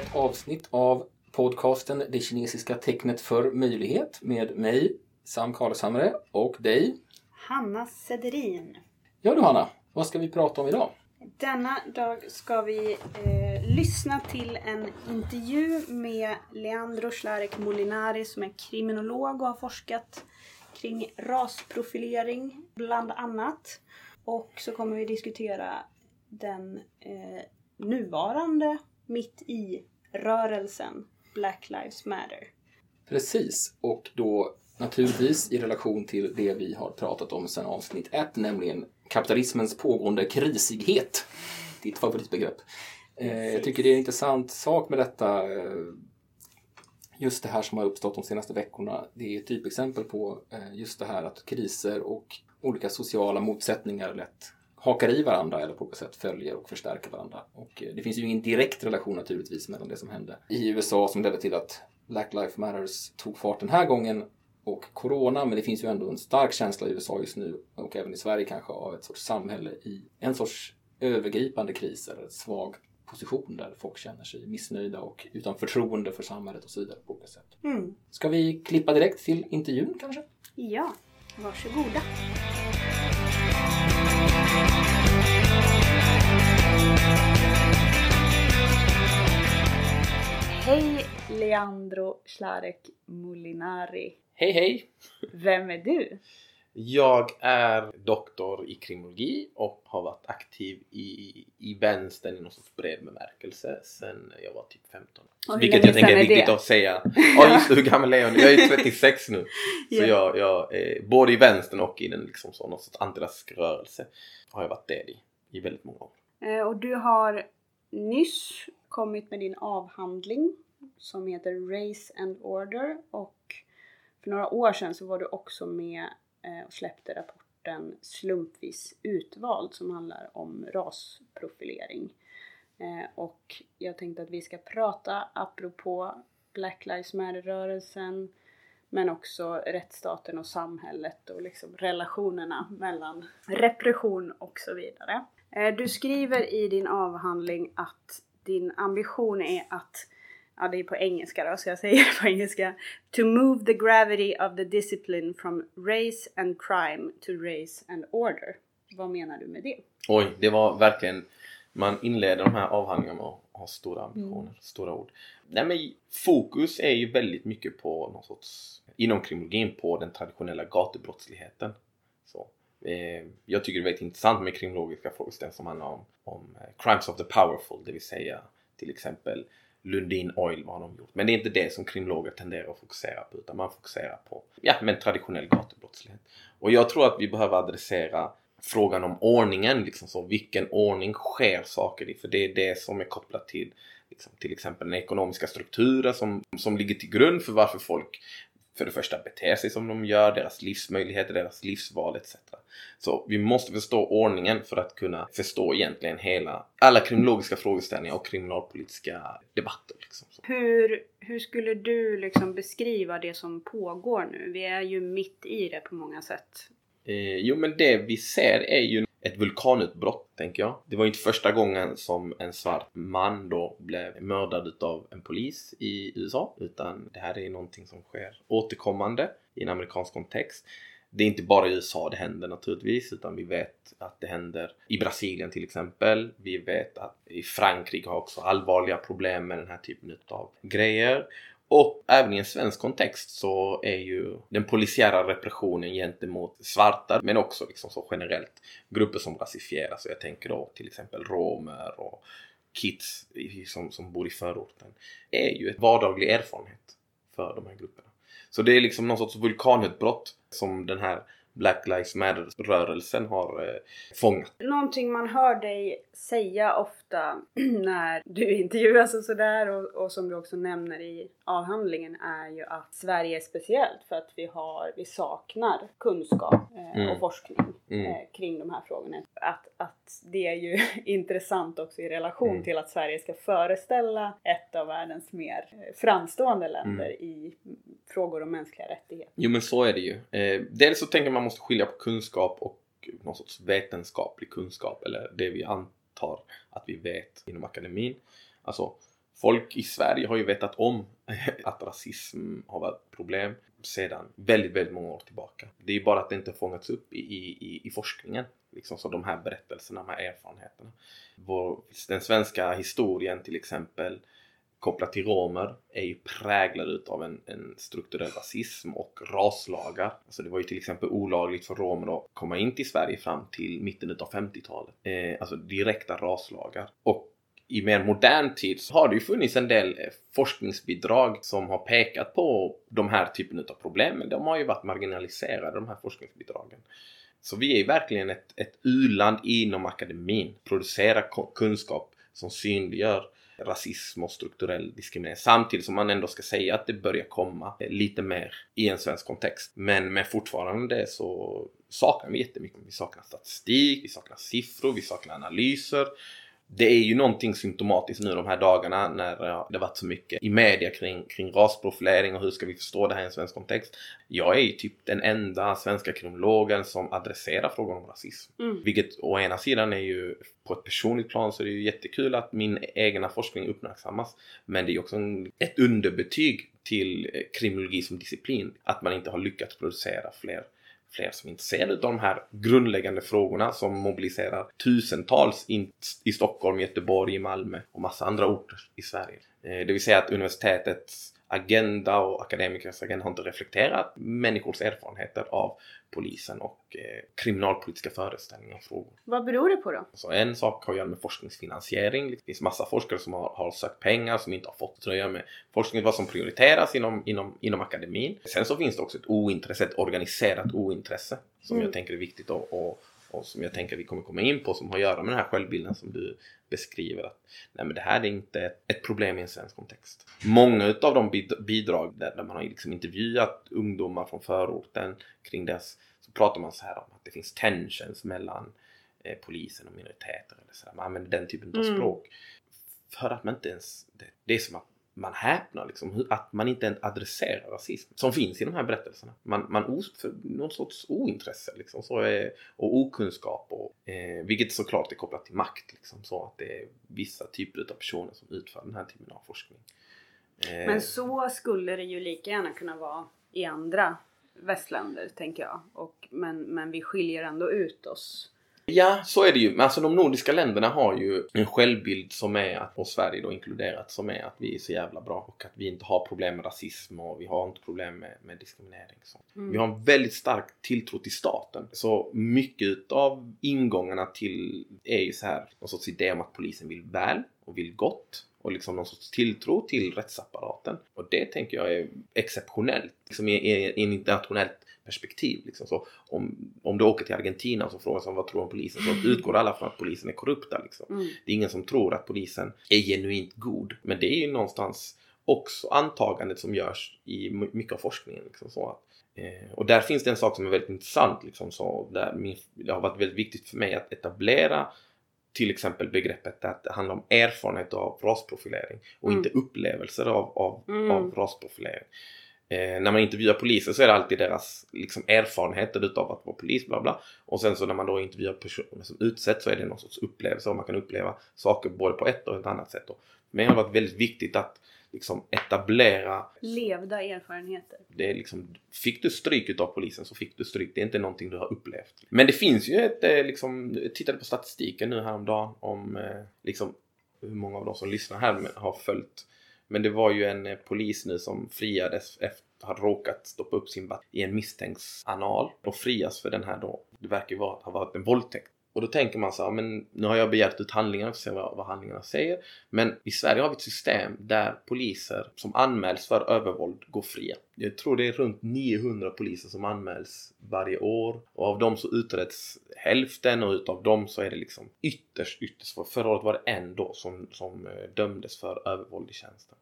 ett avsnitt av podcasten Det kinesiska tecknet för möjlighet med mig, Sam Karlshamre och dig. Hanna Sederin. Ja du Hanna, vad ska vi prata om idag? Denna dag ska vi eh, lyssna till en intervju med Leandro Schlarek Molinari som är kriminolog och har forskat kring rasprofilering bland annat. Och så kommer vi diskutera den eh, nuvarande mitt i rörelsen Black Lives Matter. Precis, och då naturligtvis i relation till det vi har pratat om sedan avsnitt ett, nämligen kapitalismens pågående krisighet. Ditt favoritbegrepp. Eh, jag tycker det är en intressant sak med detta. Eh, just det här som har uppstått de senaste veckorna. Det är ett typexempel på eh, just det här att kriser och olika sociala motsättningar lätt hakar i varandra eller på något sätt följer och förstärker varandra. Och det finns ju ingen direkt relation naturligtvis mellan det som hände i USA som ledde till att Black Lives Matters tog fart den här gången och corona, men det finns ju ändå en stark känsla i USA just nu och även i Sverige kanske av ett sorts samhälle i en sorts övergripande kris eller svag position där folk känner sig missnöjda och utan förtroende för samhället och så vidare på olika sätt. Mm. Ska vi klippa direkt till intervjun kanske? Ja, varsågoda. Hej Leandro Schlarek Molinari. Hej hej! Vem är du? Jag är doktor i kriminologi och har varit aktiv i, i vänstern i någon sorts bred bemärkelse sen jag var typ 15. Och Vilket jag tänker är viktigt det? att säga. Ja just det, hur gammal är jag nu? Jag är 36 nu. Så Ja. jag, jag är både i vänstern och i den liksom så, någon sorts antirasistisk rörelse har jag varit del i, i väldigt många år. Eh, Och du har nyss kommit med din avhandling som heter Race and Order och för några år sedan så var du också med eh, Eh, och släppte rapporten Slumpvis utvald som handlar om rasprofilering. Eh, och jag tänkte att vi ska prata apropå Black Lives Matter-rörelsen men också rättsstaten och samhället och liksom relationerna mellan repression och så vidare. Eh, du skriver i din avhandling att din ambition är att, ja det är på engelska då så jag säger det på engelska, to move the gravity of the discipline from race and crime to race and order. Vad menar du med det? Oj, det var verkligen man inleder de här avhandlingarna med att ha stora ambitioner, stora ord. Nej men fokus är ju väldigt mycket på någon sorts, inom kriminologin, på den traditionella gatubrottsligheten. Så, eh, jag tycker det är väldigt intressant med kriminologiska frågeställningar som handlar om, om eh, crimes of the powerful, det vill säga till exempel Lundin Oil, vad har de gjort? Men det är inte det som kriminologer tenderar att fokusera på utan man fokuserar på ja, men traditionell gatubrottslighet. Och jag tror att vi behöver adressera frågan om ordningen, liksom så, vilken ordning sker saker i? För det är det som är kopplat till liksom, till exempel den ekonomiska strukturen som, som ligger till grund för varför folk för det första beter sig som de gör, deras livsmöjligheter, deras livsval etc. Så vi måste förstå ordningen för att kunna förstå egentligen hela, alla kriminologiska frågeställningar och kriminalpolitiska debatter. Liksom. Hur, hur skulle du liksom beskriva det som pågår nu? Vi är ju mitt i det på många sätt. Eh, jo men det vi ser är ju ett vulkanutbrott tänker jag. Det var inte första gången som en svart man då blev mördad utav en polis i USA utan det här är någonting som sker återkommande i en amerikansk kontext. Det är inte bara i USA det händer naturligtvis utan vi vet att det händer i Brasilien till exempel. Vi vet att i Frankrike har också allvarliga problem med den här typen av grejer. Och även i en svensk kontext så är ju den polisiära repressionen gentemot svarta men också liksom så generellt grupper som rasifieras. Och jag tänker då till exempel romer och kids som, som bor i förorten. är ju ett vardaglig erfarenhet för de här grupperna. Så det är liksom någon sorts vulkanutbrott som den här Black Lives Matter-rörelsen har eh, fångat. Någonting man hör dig säga ofta när du intervjuas och sådär och, och som du också nämner i avhandlingen är ju att Sverige är speciellt för att vi har, vi saknar kunskap eh, Mm. och forskning Mm. eh, kring de här frågorna. Att, att det är ju intressant också i relation Mm. till att Sverige ska föreställa ett av världens mer eh, framstående länder Mm. i frågor om mänskliga rättigheter. Jo men så är det ju. Eh, dels så tänker man måste skilja på kunskap och någon sorts vetenskaplig kunskap eller det vi antar att vi vet inom akademin. Alltså Folk i Sverige har ju vetat om att rasism har varit ett problem sedan väldigt, väldigt många år tillbaka. Det är ju bara att det inte fångats upp i, i, i forskningen. Liksom så de här berättelserna, de här erfarenheterna. Vår, den svenska historien till exempel kopplat till romer är ju präglad utav en, en strukturell rasism och raslagar. Alltså det var ju till exempel olagligt för romer att komma in till Sverige fram till mitten utav 50-talet. Eh, alltså direkta raslagar. Och i mer modern tid så har det ju funnits en del eh, forskningsbidrag som har pekat på de här typen av problem. Men de har ju varit marginaliserade de här forskningsbidragen. Så vi är ju verkligen ett, ett u-land inom akademin. Producerar kunskap som synliggör rasism och strukturell diskriminering. Samtidigt som man ändå ska säga att det börjar komma eh, lite mer i en svensk kontext. Men, men fortfarande så saknar vi jättemycket. Vi saknar statistik, vi saknar siffror, vi saknar analyser det är ju någonting symptomatiskt nu de här dagarna när det varit så mycket i media kring, kring rasprofilering och hur ska vi förstå det här i en svensk kontext. Jag är ju typ den enda svenska kriminologen som adresserar frågan om rasism. Mm. Vilket å ena sidan är ju på ett personligt plan så är det ju jättekul att min egna forskning uppmärksammas. Men det är ju också en, ett underbetyg till kriminologi som disciplin. Att man inte har lyckats producera fler fler som är intresserade av de här grundläggande frågorna som mobiliserar tusentals in, i Stockholm, Göteborg, Malmö och massa andra orter i Sverige. Eh, det vill säga att universitetets agenda och akademikers agenda har inte reflekterat människors erfarenheter av polisen och eh, kriminalpolitiska föreställningar och frågor. Vad beror det på då? Så en sak har att göra med forskningsfinansiering. Det finns massa forskare som har, har sökt pengar som inte har fått. Det har att göra med forskning, vad som prioriteras inom, inom, inom akademin. Sen så finns det också ett ointresse, ett organiserat ointresse som mm. jag tänker är viktigt att, att och som jag tänker vi kommer komma in på som har att göra med den här självbilden som du beskriver att nej men det här är inte ett problem i en svensk kontext. Många utav de bidrag där, man har liksom intervjuat ungdomar från förorten kring dess så pratar man så här om att det finns tensions mellan eh, polisen och minoriteter eller så här. Man använder den typen av mm. språk. För att man inte ens, det, det är som att man häpnar liksom att man inte ens adresserar rasism som finns i de här berättelserna. Man, man för någon sorts ointresse liksom, så är, och okunskap och, eh, vilket såklart är kopplat till makt liksom, så att det är vissa typer av personer som utför den här typen av forskning. Eh, Men så skulle det ju lika gärna kunna vara i andra västländer tänker jag. Och, men, men vi skiljer ändå ut oss Ja, så är det ju. Alltså de nordiska länderna har ju en självbild som är, att, och Sverige då inkluderat, som är att vi är så jävla bra och att vi inte har problem med rasism och vi har inte problem med, med diskriminering. Så. Mm. Vi har en väldigt stark tilltro till staten. Så mycket av ingångarna till är ju så här, någon sorts idé om att polisen vill väl och vill gott och liksom någon sorts tilltro till rättsapparaten. Och det tänker jag är exceptionellt liksom i, i, i en internationellt perspektiv. Liksom. Så om, om du åker till Argentina och så frågar man vad tror om polisen så utgår alla från att polisen är korrupta. Liksom. Mm. Det är ingen som tror att polisen är genuint god. Men det är ju någonstans också antagandet som görs i mycket av forskningen. Liksom, så att, eh, och där finns det en sak som är väldigt intressant. Liksom, så där min, det har varit väldigt viktigt för mig att etablera till exempel begreppet att det handlar om erfarenhet av rasprofilering och mm. inte upplevelser av, av, mm. av rasprofilering. Eh, när man intervjuar poliser så är det alltid deras liksom, erfarenheter utav att vara polis bla bla. Och sen så när man då intervjuar personer som utsätts så är det någon sorts upplevelse och man kan uppleva saker både på ett och ett annat sätt. Då. Men det har varit väldigt viktigt att liksom etablera Levda erfarenheter. Det är liksom, fick du stryk utav polisen så fick du stryk. Det är inte någonting du har upplevt. Men det finns ju ett, eh, liksom, jag tittade på statistiken nu häromdagen om eh, liksom hur många av de som lyssnar här har följt men det var ju en eh, polis nu som friades efter att ha råkat stoppa upp sin batt i en misstänks anal och frias för den här då. Det verkar ju vara, ha varit en våldtäkt. Och då tänker man så här, men nu har jag begärt ut handlingarna för att se vad, vad handlingarna säger. Men i Sverige har vi ett system där poliser som anmäls för övervåld går fria. Jag tror det är runt 900 poliser som anmäls varje år och av dem så utreds hälften och utav dem så är det liksom ytterst, ytterst få. Förra året var det en då som, som eh, dömdes för övervåld i tjänsten.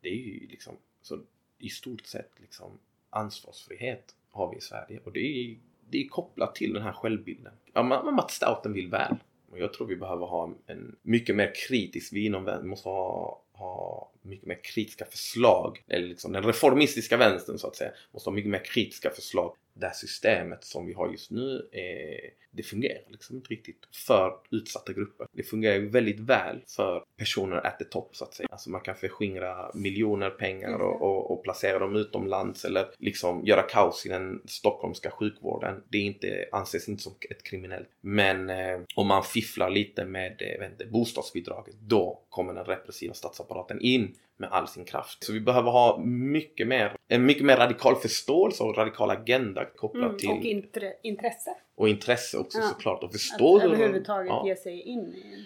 Det är ju liksom så i stort sett liksom ansvarsfrihet har vi i Sverige och det är det är kopplat till den här självbilden. Ja, Mats Stouten vill väl. Och jag tror vi behöver ha en mycket mer kritisk, vi inom Vi måste ha, ha mycket mer kritiska förslag. Eller liksom den reformistiska vänstern så att säga måste ha mycket mer kritiska förslag det här systemet som vi har just nu är, det fungerar liksom inte riktigt för utsatta grupper. Det fungerar väldigt väl för personer at the top så att säga. Alltså man kan förskingra miljoner pengar och, och, och placera dem utomlands eller liksom göra kaos i den stockholmska sjukvården. Det är inte, anses inte som ett kriminellt. Men eh, om man fifflar lite med eh, inte, bostadsbidraget då kommer den repressiva statsapparaten in med all sin kraft. Så vi behöver ha mycket mer, en mycket mer radikal förståelse och radikal agenda kopplat Mm, till och intre, intresse. och intresse också Ja. såklart och förstå Att hur... överhuvudtaget ja, ge sig in i en...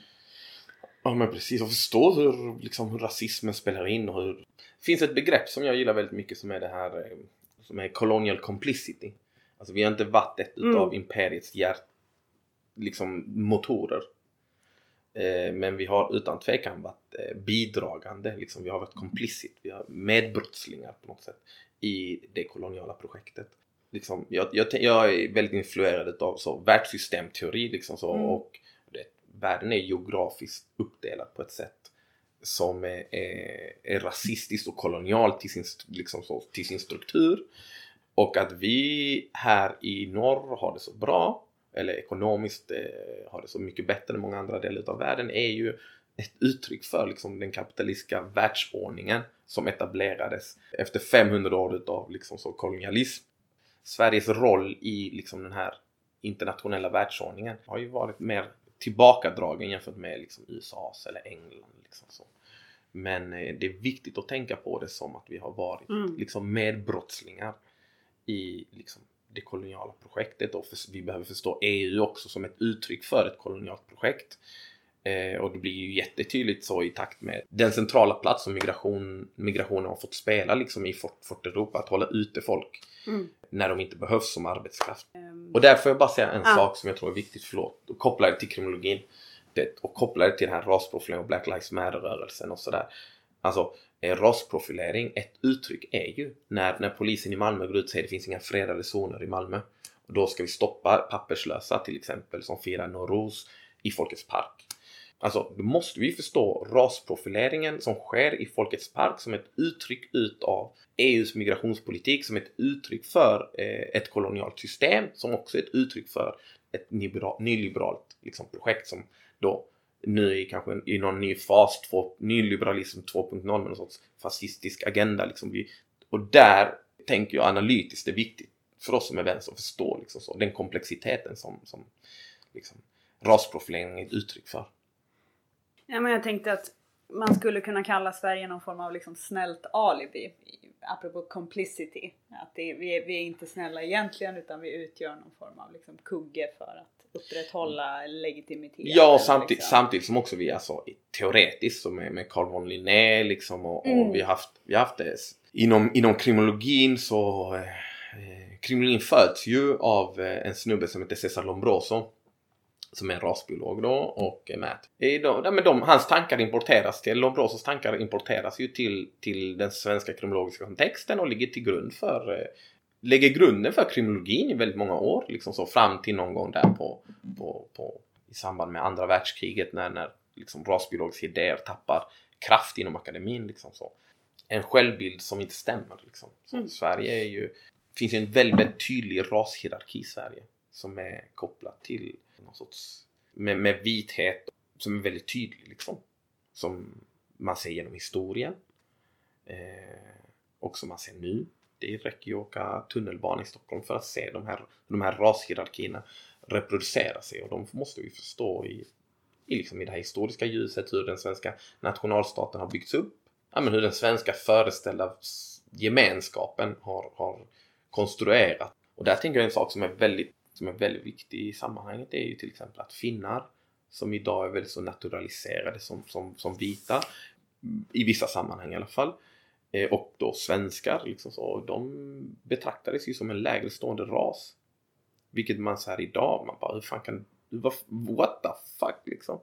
ja men precis och förstå hur, liksom, hur rasismen spelar in och hur... Det finns ett begrepp som jag gillar väldigt mycket som är det här eh, som är colonial complicity. Alltså vi har inte varit ett Mm. utav imperiets hjärt, liksom motorer. Eh, men vi har utan tvekan varit eh, bidragande, liksom, vi har varit complicit, vi har medbrottslingar på något sätt i det koloniala projektet. Liksom, jag, jag, jag är väldigt influerad av så, världssystemteori liksom så, Mm. och det, världen är geografiskt uppdelad på ett sätt som är, är, är rasistiskt och kolonialt till sin, liksom så, till sin struktur. Och att vi här i norr har det så bra, eller ekonomiskt eh, har det så mycket bättre än många andra delar av världen, är ju ett uttryck för liksom, den kapitalistiska världsordningen som etablerades efter 500 år av liksom, så, kolonialism. Sveriges roll i liksom, den här internationella världsordningen har ju varit mer tillbakadragen jämfört med liksom, USAs eller England. Liksom, så. Men eh, det är viktigt att tänka på det som att vi har varit Mm. liksom, medbrottslingar i liksom, det koloniala projektet och för, vi behöver förstå EU också som ett uttryck för ett kolonialt projekt. Eh, och det blir ju jättetydligt så i takt med den centrala plats som migration, migrationen har fått spela liksom i Fort, Fort Europa, att hålla ute folk Mm. när de inte behövs som arbetskraft. Ehm, Och där får jag bara säga en Ja. sak som jag tror är viktigt, förlåt, och koppla det till kriminologin. Det, och koppla det till den här rasprofileringen och Black Lives Matter-rörelsen och sådär. Alltså, Eh, rasprofilering, ett uttryck är ju när, när polisen i Malmö går ut och säger det finns inga fredade zoner i Malmö. Och då ska vi stoppa papperslösa till exempel som firar Norros i Folkets Park. Alltså, då måste vi förstå rasprofileringen som sker i Folkets Park som ett uttryck utav EUs migrationspolitik, som ett uttryck för eh, ett kolonialt system, som också är ett uttryck för ett nyliberalt liksom, projekt som då nu i kanske i någon ny fas, två, nyliberalism 2.0 med någon sorts fascistisk agenda. Liksom. Vi, och där tänker jag analytiskt är viktigt för oss som är vänster att förstå liksom, så, den komplexiteten som, som liksom, rasprofilering är ett uttryck för. Ja, men jag tänkte att man skulle kunna kalla Sverige någon form av liksom snällt alibi. Apropå complicity. Att det är, vi, är, vi är inte snälla egentligen utan vi utgör någon form av liksom kugge för att upprätthålla legitimitet. Ja, och samtidigt, liksom. samtidigt som också vi alltså teoretiskt som med, med Carl von Linné liksom och, och Mm. vi har haft, vi har haft det inom, inom kriminologin så eh, kriminologin föds ju av eh, en snubbe som heter Cesar Lombroso som är rasbiolog då och Matt. De, ja, men de, hans tankar importeras till, Lombrosos tankar importeras ju till, till den svenska kriminologiska kontexten och ligger till grund för eh, lägger grunden för kriminologin i väldigt många år liksom så fram till någon gång där på, på, på i samband med andra världskriget när, när liksom rasbiologiska idéer tappar kraft inom akademin liksom så. En självbild som inte stämmer liksom. Så Mm. Sverige är ju, finns ju en väldigt, väldigt tydlig rashierarki i Sverige som är kopplat till någon sorts, med, med vithet som är väldigt tydlig liksom. Som man ser genom historien. Eh, och som man ser nu. Det räcker ju att åka tunnelbana i Stockholm för att se de här, de här rashierarkierna reproducera sig och de måste vi förstå i, i, liksom i det här historiska ljuset hur den svenska nationalstaten har byggts upp. Ja, men hur den svenska föreställda gemenskapen har, har konstruerat. Och där tänker jag en sak som är väldigt, som är väldigt viktig i sammanhanget är ju till exempel att finnar som idag är väldigt så naturaliserade som, som, som vita i vissa sammanhang i alla fall eh, och då svenskar liksom så, de betraktades ju som en lägre stående ras. Vilket man så här idag, man bara hur fan kan what the fuck liksom?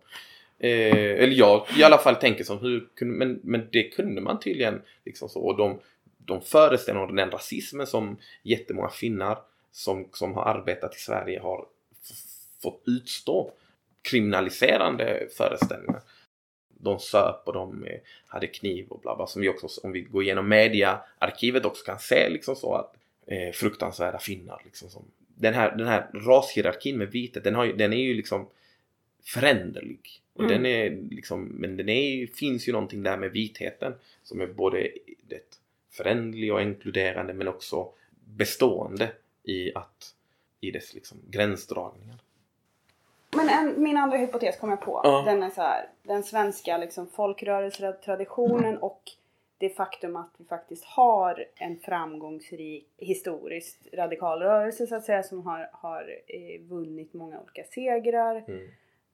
Eh, eller jag i alla fall tänker som hur kunde, men, men det kunde man tydligen liksom så och de, de föreställningar och den rasismen som jättemånga finnar som, som har arbetat i Sverige har fått utstå kriminaliserande föreställningar. De söp och de eh, hade kniv och bla bla som vi också, om vi går igenom mediaarkivet också kan se liksom så att eh, fruktansvärda finnar. Liksom, som, den, här, den här rashierarkin med vithet, den, har, den är ju liksom föränderlig. Och Mm. den är liksom, men den är, finns ju någonting där med vitheten som är både det föränderlig och inkluderande men också bestående i att i dess liksom gränsdragningar. Men en, min andra hypotes kom jag på. Ja. Den är så här. Den svenska liksom, folkrörelsetraditionen och det faktum att vi faktiskt har en framgångsrik historiskt radikal rörelse så att säga som har, har eh, vunnit många olika segrar. Mm.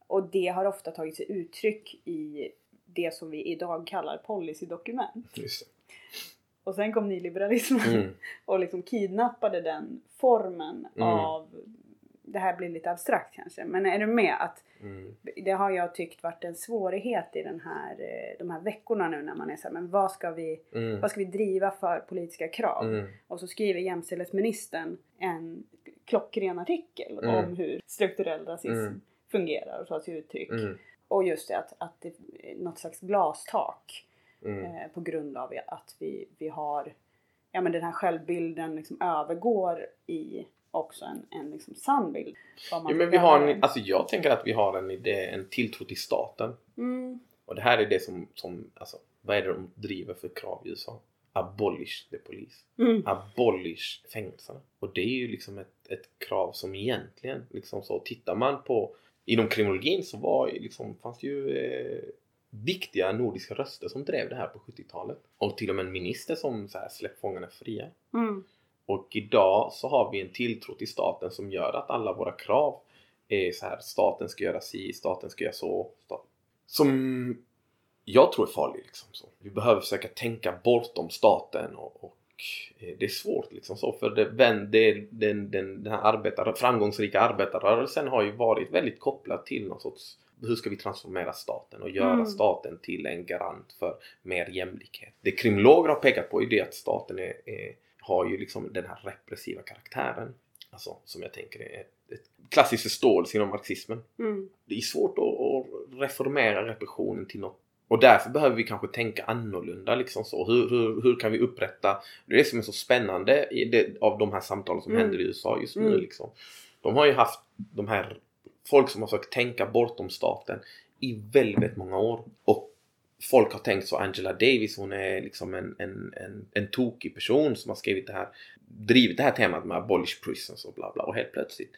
Och det har ofta tagit sig uttryck i det som vi idag kallar policydokument. Just. Och sen kom nyliberalismen Mm. och liksom kidnappade den formen Mm. av det här blir lite abstrakt kanske, men är du med att Mm. det har jag tyckt varit en svårighet i den här, eh, de här veckorna nu när man är så här, men vad ska vi, Mm. vad ska vi driva för politiska krav? Mm. Och så skriver jämställdhetsministern en klockren artikel Mm. om hur strukturell rasism Mm. fungerar och tar sig uttryck. Mm. Och just det att, att det är något slags glastak Mm. eh, på grund av att vi, vi har, ja men den här självbilden liksom övergår i också en, en liksom sann bild. Ja, men vi har en, alltså jag tänker att vi har en idé, en tilltro till staten. mm. Och det här är det som, som alltså, vad är det de driver för krav i USA? Abolish the police. Mm. Abolish fängelserna. Och det är ju liksom ett, ett krav som egentligen, liksom så tittar man på inom kriminologin så var liksom, fanns det ju eh, viktiga nordiska röster som drev det här på 70-talet. Och till och med en minister som så här, släpp fångarna fria. Mm. Och idag så har vi en tilltro till staten som gör att alla våra krav är så här staten ska göra si, staten ska göra så. Som jag tror är farlig. Liksom, så. Vi behöver försöka tänka bortom staten och, och eh, det är svårt liksom så för det, det, den, den, den här arbetar, framgångsrika arbetarrörelsen har ju varit väldigt kopplad till någon sorts hur ska vi transformera staten och göra Mm. staten till en garant för mer jämlikhet? Det kriminologer har pekat på är det att staten är, är, har ju liksom den här repressiva karaktären. Alltså som jag tänker är ett, ett klassisk förståelse inom marxismen. Mm. Det är svårt att, att reformera repressionen till något och därför behöver vi kanske tänka annorlunda liksom så. Hur, hur, hur kan vi upprätta Det är det som är så spännande det, av de här samtalen som Mm. händer i USA just nu Mm. liksom. De har ju haft de här folk som har försökt tänka bortom staten i väldigt många år. Och folk har tänkt så. Angela Davis hon är liksom en, en, en, en tokig person som har skrivit det här drivit det här temat med abolish prisons och bla bla och helt plötsligt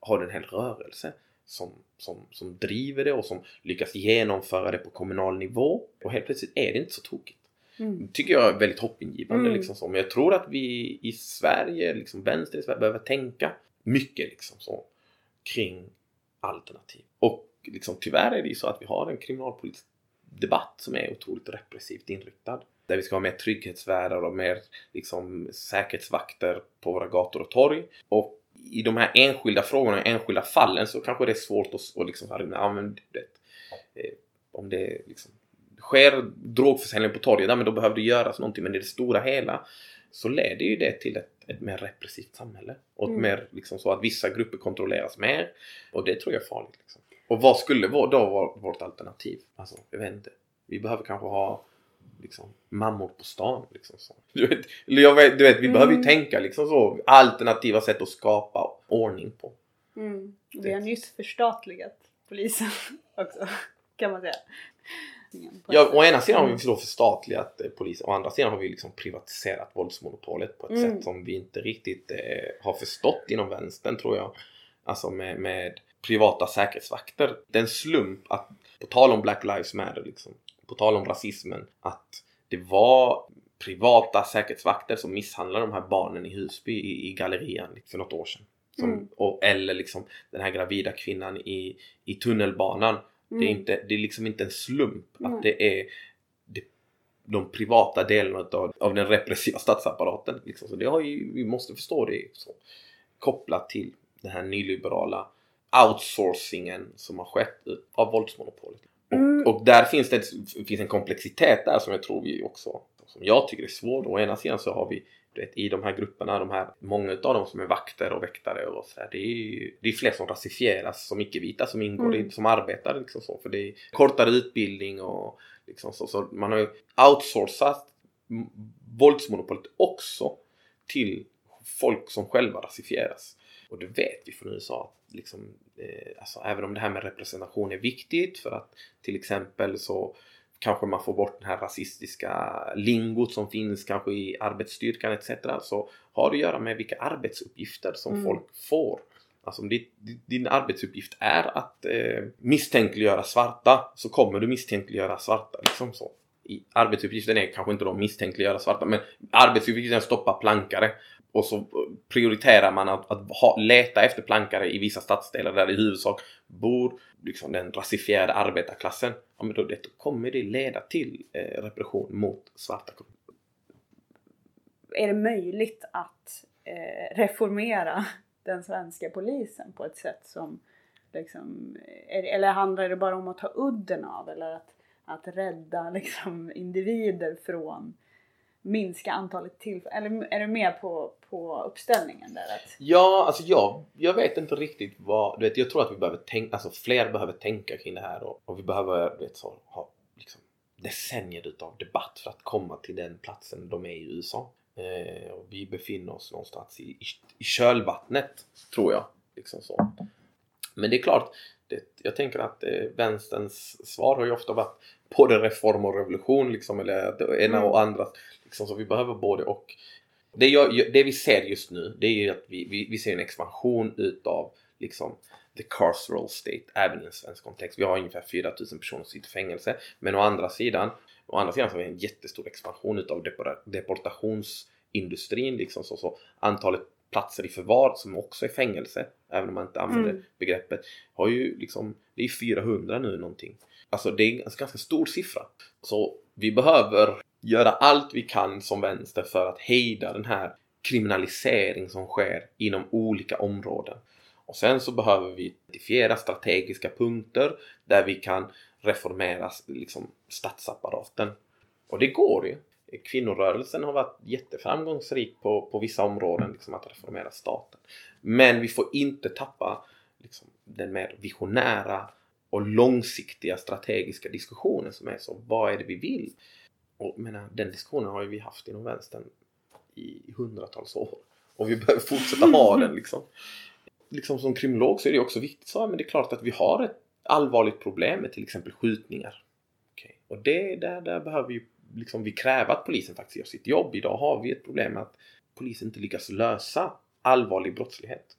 har den en hel rörelse som, som, som driver det och som lyckas genomföra det på kommunal nivå. Och helt plötsligt är det inte så tokigt. Mm. Det tycker jag är väldigt hoppingivande. Mm. Liksom så. Men jag tror att vi i Sverige, liksom vänster i Sverige, behöver tänka mycket liksom så, kring alternativ. Och liksom, tyvärr är det ju så att vi har en kriminalpolitisk debatt som är otroligt repressivt inriktad. Där vi ska ha mer trygghetsvärdar och mer liksom, säkerhetsvakter på våra gator och torg. Och i de här enskilda frågorna, enskilda fallen så kanske det är svårt att, att liksom, ja, men, du vet, eh, om det liksom, sker drogförsäljning på torget, ja, men då behöver det göras någonting. Men i det stora hela så leder ju det till ett, ett mer repressivt samhälle. Och Mm. mer liksom så att vissa grupper kontrolleras mer. Och det tror jag är farligt. Liksom. Och vad skulle då vara vårt alternativ? Alltså, jag vet inte. Vi behöver kanske ha liksom, mammor på stan. Liksom så. Du vet, jag vet, du vet, vi Mm. behöver ju tänka liksom så. Alternativa sätt att skapa ordning på. Mm. Vi har nyss förstatligat polisen också, kan man säga. På Ja, å ena sidan har vi då förstatligat eh, polisen, å andra sidan har vi liksom privatiserat våldsmonopolet på ett Mm. sätt som vi inte riktigt eh, har förstått inom vänstern tror jag. Alltså med, med privata säkerhetsvakter. Det är en slump att, på tal om Black Lives Matter liksom, på tal om rasismen, att det var privata säkerhetsvakter som misshandlade de här barnen i Husby i, i gallerian för något år sedan. Som, Mm. och, eller liksom den här gravida kvinnan i, i tunnelbanan. Det, är Mm. inte, det är liksom inte en slump Nej. att det är det, de privata delarna av, av den repressiva statsapparaten. Liksom. Så det har ju, vi måste förstå det så, kopplat till den här nyliberala outsourcingen som har skett av våldsmonopolet. Mm. Och, och där finns det finns en komplexitet där som jag tror vi också, som jag tycker är svår. Å ena sidan så har vi vet, i de här grupperna, de här, många av dem som är vakter och väktare och så här, det är ju det är fler som rasifieras som icke-vita som ingår Mm. i, som arbetar liksom så. För det är kortare utbildning och liksom så. Så man har ju outsourcat våldsmonopolet också till folk som själva rasifieras. Och det vet vi från USA. Liksom, eh, alltså, även om det här med representation är viktigt för att till exempel så kanske man får bort den här rasistiska lingot som finns kanske i arbetsstyrkan etc. Så har det att göra med vilka arbetsuppgifter som mm. folk får. Alltså om din, din arbetsuppgift är att eh, misstänkliggöra svarta så kommer du misstänkliggöra svarta. Liksom så. I, arbetsuppgiften är kanske inte då misstänkliggöra svarta men arbetsuppgiften är att stoppa plankare. Och så prioriterar man att, att ha, leta efter plankare i vissa stadsdelar där det i huvudsak bor liksom den rasifierade arbetarklassen. Ja, men då, det, kommer det leda till eh, repression mot svarta. Är det möjligt att eh, reformera den svenska polisen på ett sätt som liksom, eller handlar det bara om att ta udden av eller att, att rädda liksom individer från minska antalet tillfällen? Eller är du med på, på uppställningen där? Att... Ja, alltså jag, jag vet inte riktigt vad... Du vet, jag tror att vi behöver tänka, alltså fler behöver tänka kring det här och, och vi behöver vet, så, ha liksom, decennier utav debatt för att komma till den platsen de är i USA. Eh, och vi befinner oss någonstans i, i, i kölvattnet, tror jag. Liksom så. Men det är klart, det, jag tänker att eh, vänsterns svar har ju ofta varit både reform och revolution liksom, eller det ena och mm. andra. Liksom, så vi behöver både och. Det, jag, det vi ser just nu det är ju att vi, vi, vi ser en expansion utav liksom the carceral state även i en svensk kontext. Vi har ungefär 4000 personer som sitter i fängelse. Men å andra sidan Å andra sidan så har vi en jättestor expansion utav deportationsindustrin liksom så, så antalet platser i förvar som också är fängelse, även om man inte använder mm. begreppet, har ju liksom, det är 400 nu någonting. Alltså det är en ganska stor siffra. Så vi behöver göra allt vi kan som vänster för att hejda den här kriminalisering som sker inom olika områden. Och sen så behöver vi identifiera strategiska punkter där vi kan reformera liksom, statsapparaten. Och det går ju. Kvinnorörelsen har varit jätteframgångsrik på, på vissa områden, liksom att reformera staten. Men vi får inte tappa liksom, den mer visionära och långsiktiga strategiska diskussioner som är så, vad är det vi vill? Och menar, den diskussionen har ju vi haft inom vänstern i hundratals år. Och vi behöver fortsätta ha den liksom. Liksom som kriminolog så är det också viktigt så, men det är klart att vi har ett allvarligt problem med till exempel skjutningar. Okay. Och det, där, där behöver ju liksom vi kräva att polisen faktiskt gör sitt jobb. Idag har vi ett problem med att polisen inte lyckas lösa allvarlig brottslighet.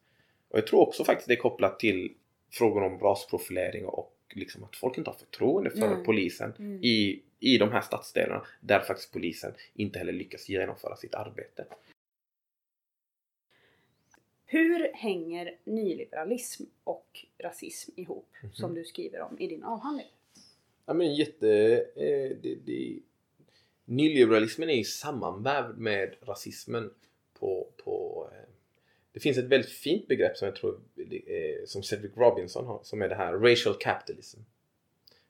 Och jag tror också faktiskt det är kopplat till frågor om rasprofilering och liksom att folk inte har förtroende för mm. polisen mm. I, i de här stadsdelarna där faktiskt polisen inte heller lyckas genomföra sitt arbete. Hur hänger nyliberalism och rasism ihop mm -hmm. som du skriver om i din avhandling? Ja men jätte... Eh, det, det, nyliberalismen är ju sammanvävd med rasismen på, på eh, det finns ett väldigt fint begrepp som jag tror som Cedric Robinson har som är det här racial capitalism.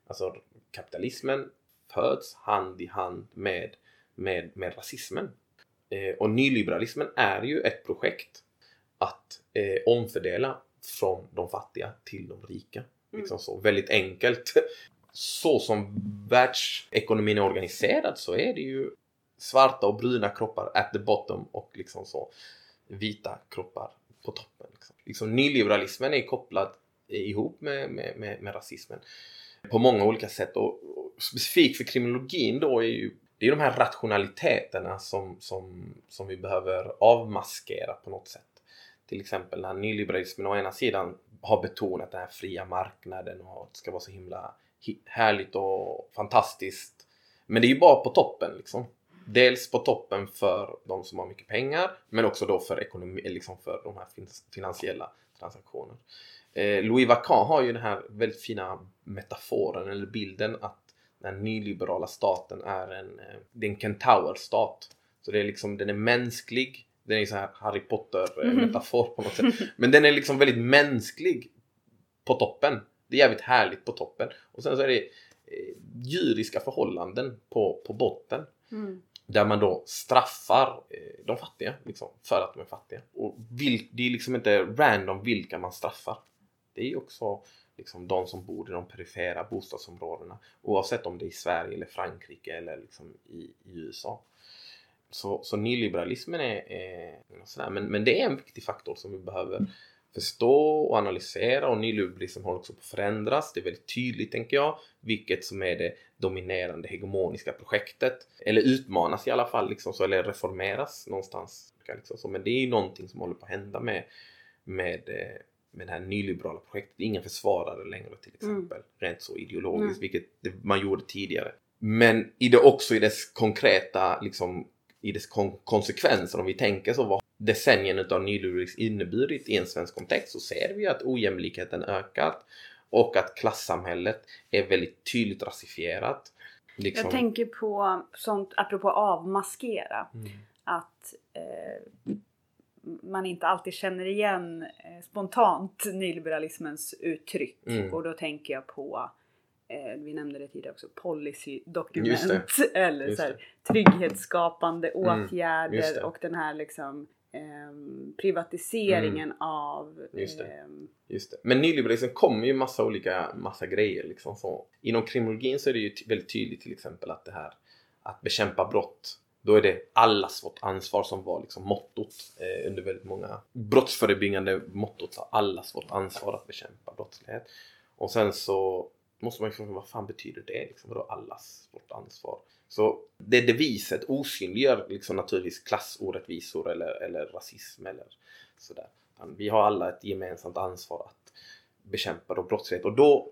Alltså kapitalismen föds hand i hand med, med, med rasismen. Eh, och nyliberalismen är ju ett projekt att eh, omfördela från de fattiga till de rika. Mm. Liksom så väldigt enkelt. Så som världsekonomin är organiserad så är det ju svarta och bruna kroppar at the bottom och liksom så vita kroppar på toppen. Liksom. Liksom nyliberalismen är kopplad ihop med, med, med, med rasismen på många olika sätt och, och specifikt för kriminologin då är ju det är de här rationaliteterna som, som, som vi behöver avmaskera på något sätt. Till exempel när nyliberalismen å ena sidan har betonat den här fria marknaden och att det ska vara så himla härligt och fantastiskt. Men det är ju bara på toppen liksom. Dels på toppen för de som har mycket pengar men också då för ekonomi, liksom för de här finansiella transaktionerna. Eh, Louis Vacan har ju den här väldigt fina metaforen eller bilden att den nyliberala staten är en, eh, det är en kentaur-stat. Så det är liksom, den är mänsklig den är så här Harry Potter-metafor eh, på något sätt. Men den är liksom väldigt mänsklig på toppen. Det är jävligt härligt på toppen. Och sen så är det eh, djuriska förhållanden på, på botten. Mm. Där man då straffar eh, de fattiga liksom, för att de är fattiga. Och det är liksom inte random vilka man straffar. Det är också liksom, de som bor i de perifera bostadsområdena. Oavsett om det är i Sverige eller Frankrike eller liksom i, i USA. Så, så nyliberalismen är, är sådär. Men, men det är en viktig faktor som vi behöver förstå och analysera och nyliberalism håller också på att förändras. Det är väldigt tydligt tänker jag vilket som är det dominerande hegemoniska projektet. Eller utmanas i alla fall liksom så, eller reformeras någonstans. Liksom så. Men det är ju någonting som håller på att hända med, med, eh, med det här nyliberala projektet. Ingen försvarar det längre till mm. exempel. Mm. Rent så ideologiskt, mm. vilket man gjorde tidigare. Men i det också i dess konkreta liksom i dess kon konsekvenser om vi tänker så vad decennien av nyliberalism inneburit i en svensk kontext så ser vi att ojämlikheten ökat och att klassamhället är väldigt tydligt rasifierat. Liksom. Jag tänker på sånt apropå avmaskera. Mm. Att eh, man inte alltid känner igen eh, spontant nyliberalismens uttryck. Mm. Och då tänker jag på eh, vi nämnde det tidigare också, policydokument eller så här, trygghetsskapande mm. åtgärder och den här liksom eh, privatiseringen mm. av... Just det. Eh, Just det. Men nyliberalismen kommer ju massa olika massa grejer liksom så. Inom kriminologin så är det ju väldigt tydligt till exempel att det här att bekämpa brott då är det allas vårt ansvar som var liksom mottot eh, under väldigt många brottsförebyggande mottot. Allas vårt ansvar att bekämpa brottslighet. Och sen så måste man ju fråga vad fan betyder det? Liksom, vadå allas vårt ansvar? Så det deviset osynliggör liksom naturligtvis klassorättvisor eller, eller rasism eller sådär. Vi har alla ett gemensamt ansvar att bekämpa då brottslighet och då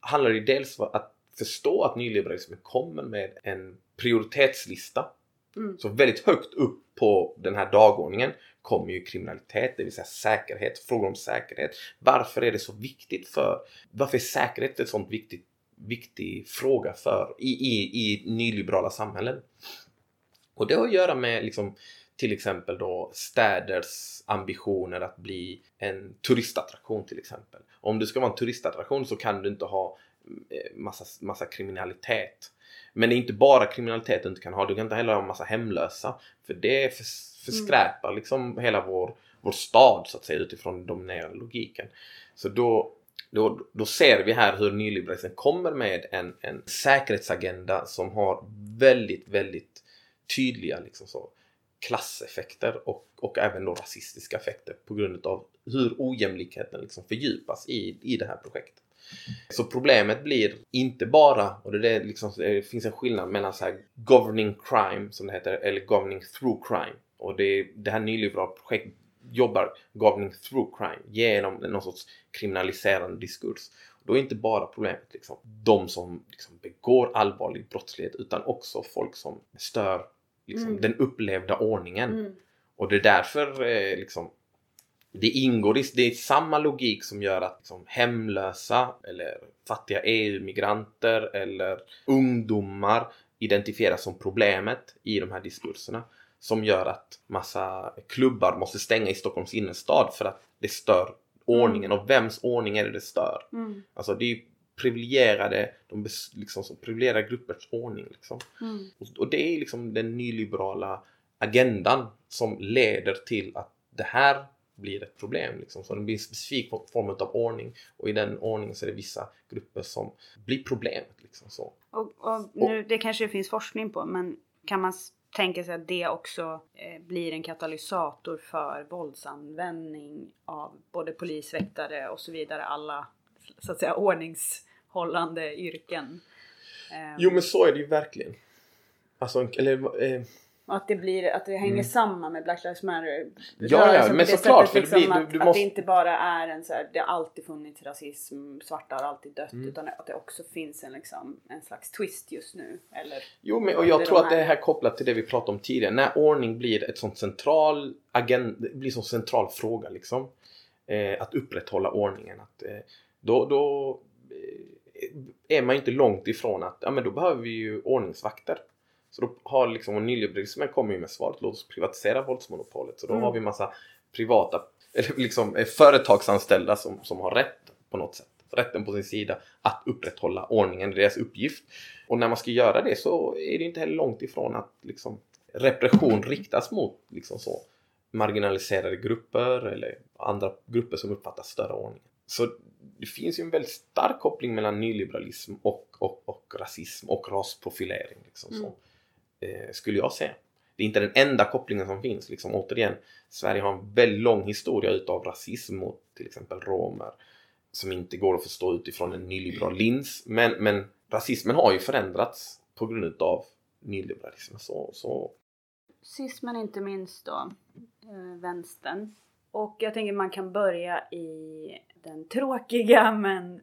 handlar det dels om att förstå att nyliberalismen kommer med en prioritetslista. Mm. Så väldigt högt upp på den här dagordningen kommer ju kriminalitet, det vill säga säkerhet, frågor om säkerhet. Varför är det så viktigt för, varför är säkerhet ett sånt viktigt, viktig fråga för i, i, i nyliberala samhällen? Och det har att göra med liksom till exempel då städers ambitioner att bli en turistattraktion till exempel. Om du ska vara en turistattraktion så kan du inte ha eh, massa, massa kriminalitet. Men det är inte bara kriminalitet du inte kan ha, du kan inte heller ha massa hemlösa. För det förskräpar mm. liksom hela vår, vår stad så att säga utifrån den dominerande logiken. Så då, då, då ser vi här hur nyliberalismen kommer med en, en säkerhetsagenda som har väldigt, väldigt tydliga liksom så, klasseffekter och, och även då rasistiska effekter på grund av hur ojämlikheten liksom fördjupas i, i det här projektet. Så problemet blir inte bara, och det, är liksom, det finns en skillnad mellan så här governing crime som det heter, eller governing through crime. Och det, det här nyliberala projektet jobbar governing through crime genom någon sorts kriminaliserande diskurs. Då är inte bara problemet liksom, de som liksom begår allvarlig brottslighet utan också folk som stör liksom, mm. den upplevda ordningen. Mm. Och det är därför eh, liksom, det ingår i, det är samma logik som gör att liksom, hemlösa eller fattiga EU-migranter eller ungdomar identifieras som problemet i de här diskurserna som gör att massa klubbar måste stänga i Stockholms innerstad för att det stör ordningen. Mm. Och vems ordning är det det stör? Mm. Alltså det är privilegierade, de liksom, så privilegierade gruppers ordning. Liksom. Mm. Och, och, det är liksom den nyliberala agendan som leder till att det här blir ett problem. Liksom. Så det blir en specifik form av ordning och i den ordningen så är det vissa grupper som blir problemet. Liksom, så. Och, och nu, det kanske finns forskning på men kan man tänker sig att det också eh, blir en katalysator för våldsanvändning av både polisväktare och så vidare. Alla så att säga ordningshållande yrken. Jo men så är det ju verkligen. Alltså, eller, eh, att det, blir, att det hänger mm. samman med Black Lives Matter. Ja, ja men såklart. För liksom, det blir, du, du att, måste... att det inte bara är en så här, det har alltid funnits rasism, svarta har alltid dött. Mm. Utan att det också finns en, liksom, en slags twist just nu. Eller, jo, men och jag tror de att det är här kopplat till det vi pratade om tidigare. När ordning blir ett sånt central agenda, blir så central fråga liksom. Eh, att upprätthålla ordningen. Att, eh, då, då eh, är man inte långt ifrån att ja, men då behöver vi ju ordningsvakter. Så då har liksom nyliberalismen kommit med svaret låt oss privatisera våldsmonopolet. Så då mm. har vi massa privata, eller liksom eh, företagsanställda som, som har rätt på något sätt. Rätten på sin sida att upprätthålla ordningen, deras uppgift. Och när man ska göra det så är det inte heller långt ifrån att liksom repression riktas mot liksom så marginaliserade grupper eller andra grupper som uppfattar större ordning. Så det finns ju en väldigt stark koppling mellan nyliberalism och, och, och rasism och rasprofilering. Liksom så. Eh, skulle jag säga. det är inte den enda kopplingen som finns. Liksom, återigen, Sverige har en väldigt lång historia utav rasism mot till exempel romer som inte går att förstå utifrån en nyliberal lins. Men, men rasismen har ju förändrats på grund av nyliberalismen. Så, så. Sist men inte minst då, eh, vänstern. Och jag tänker man kan börja i den tråkiga men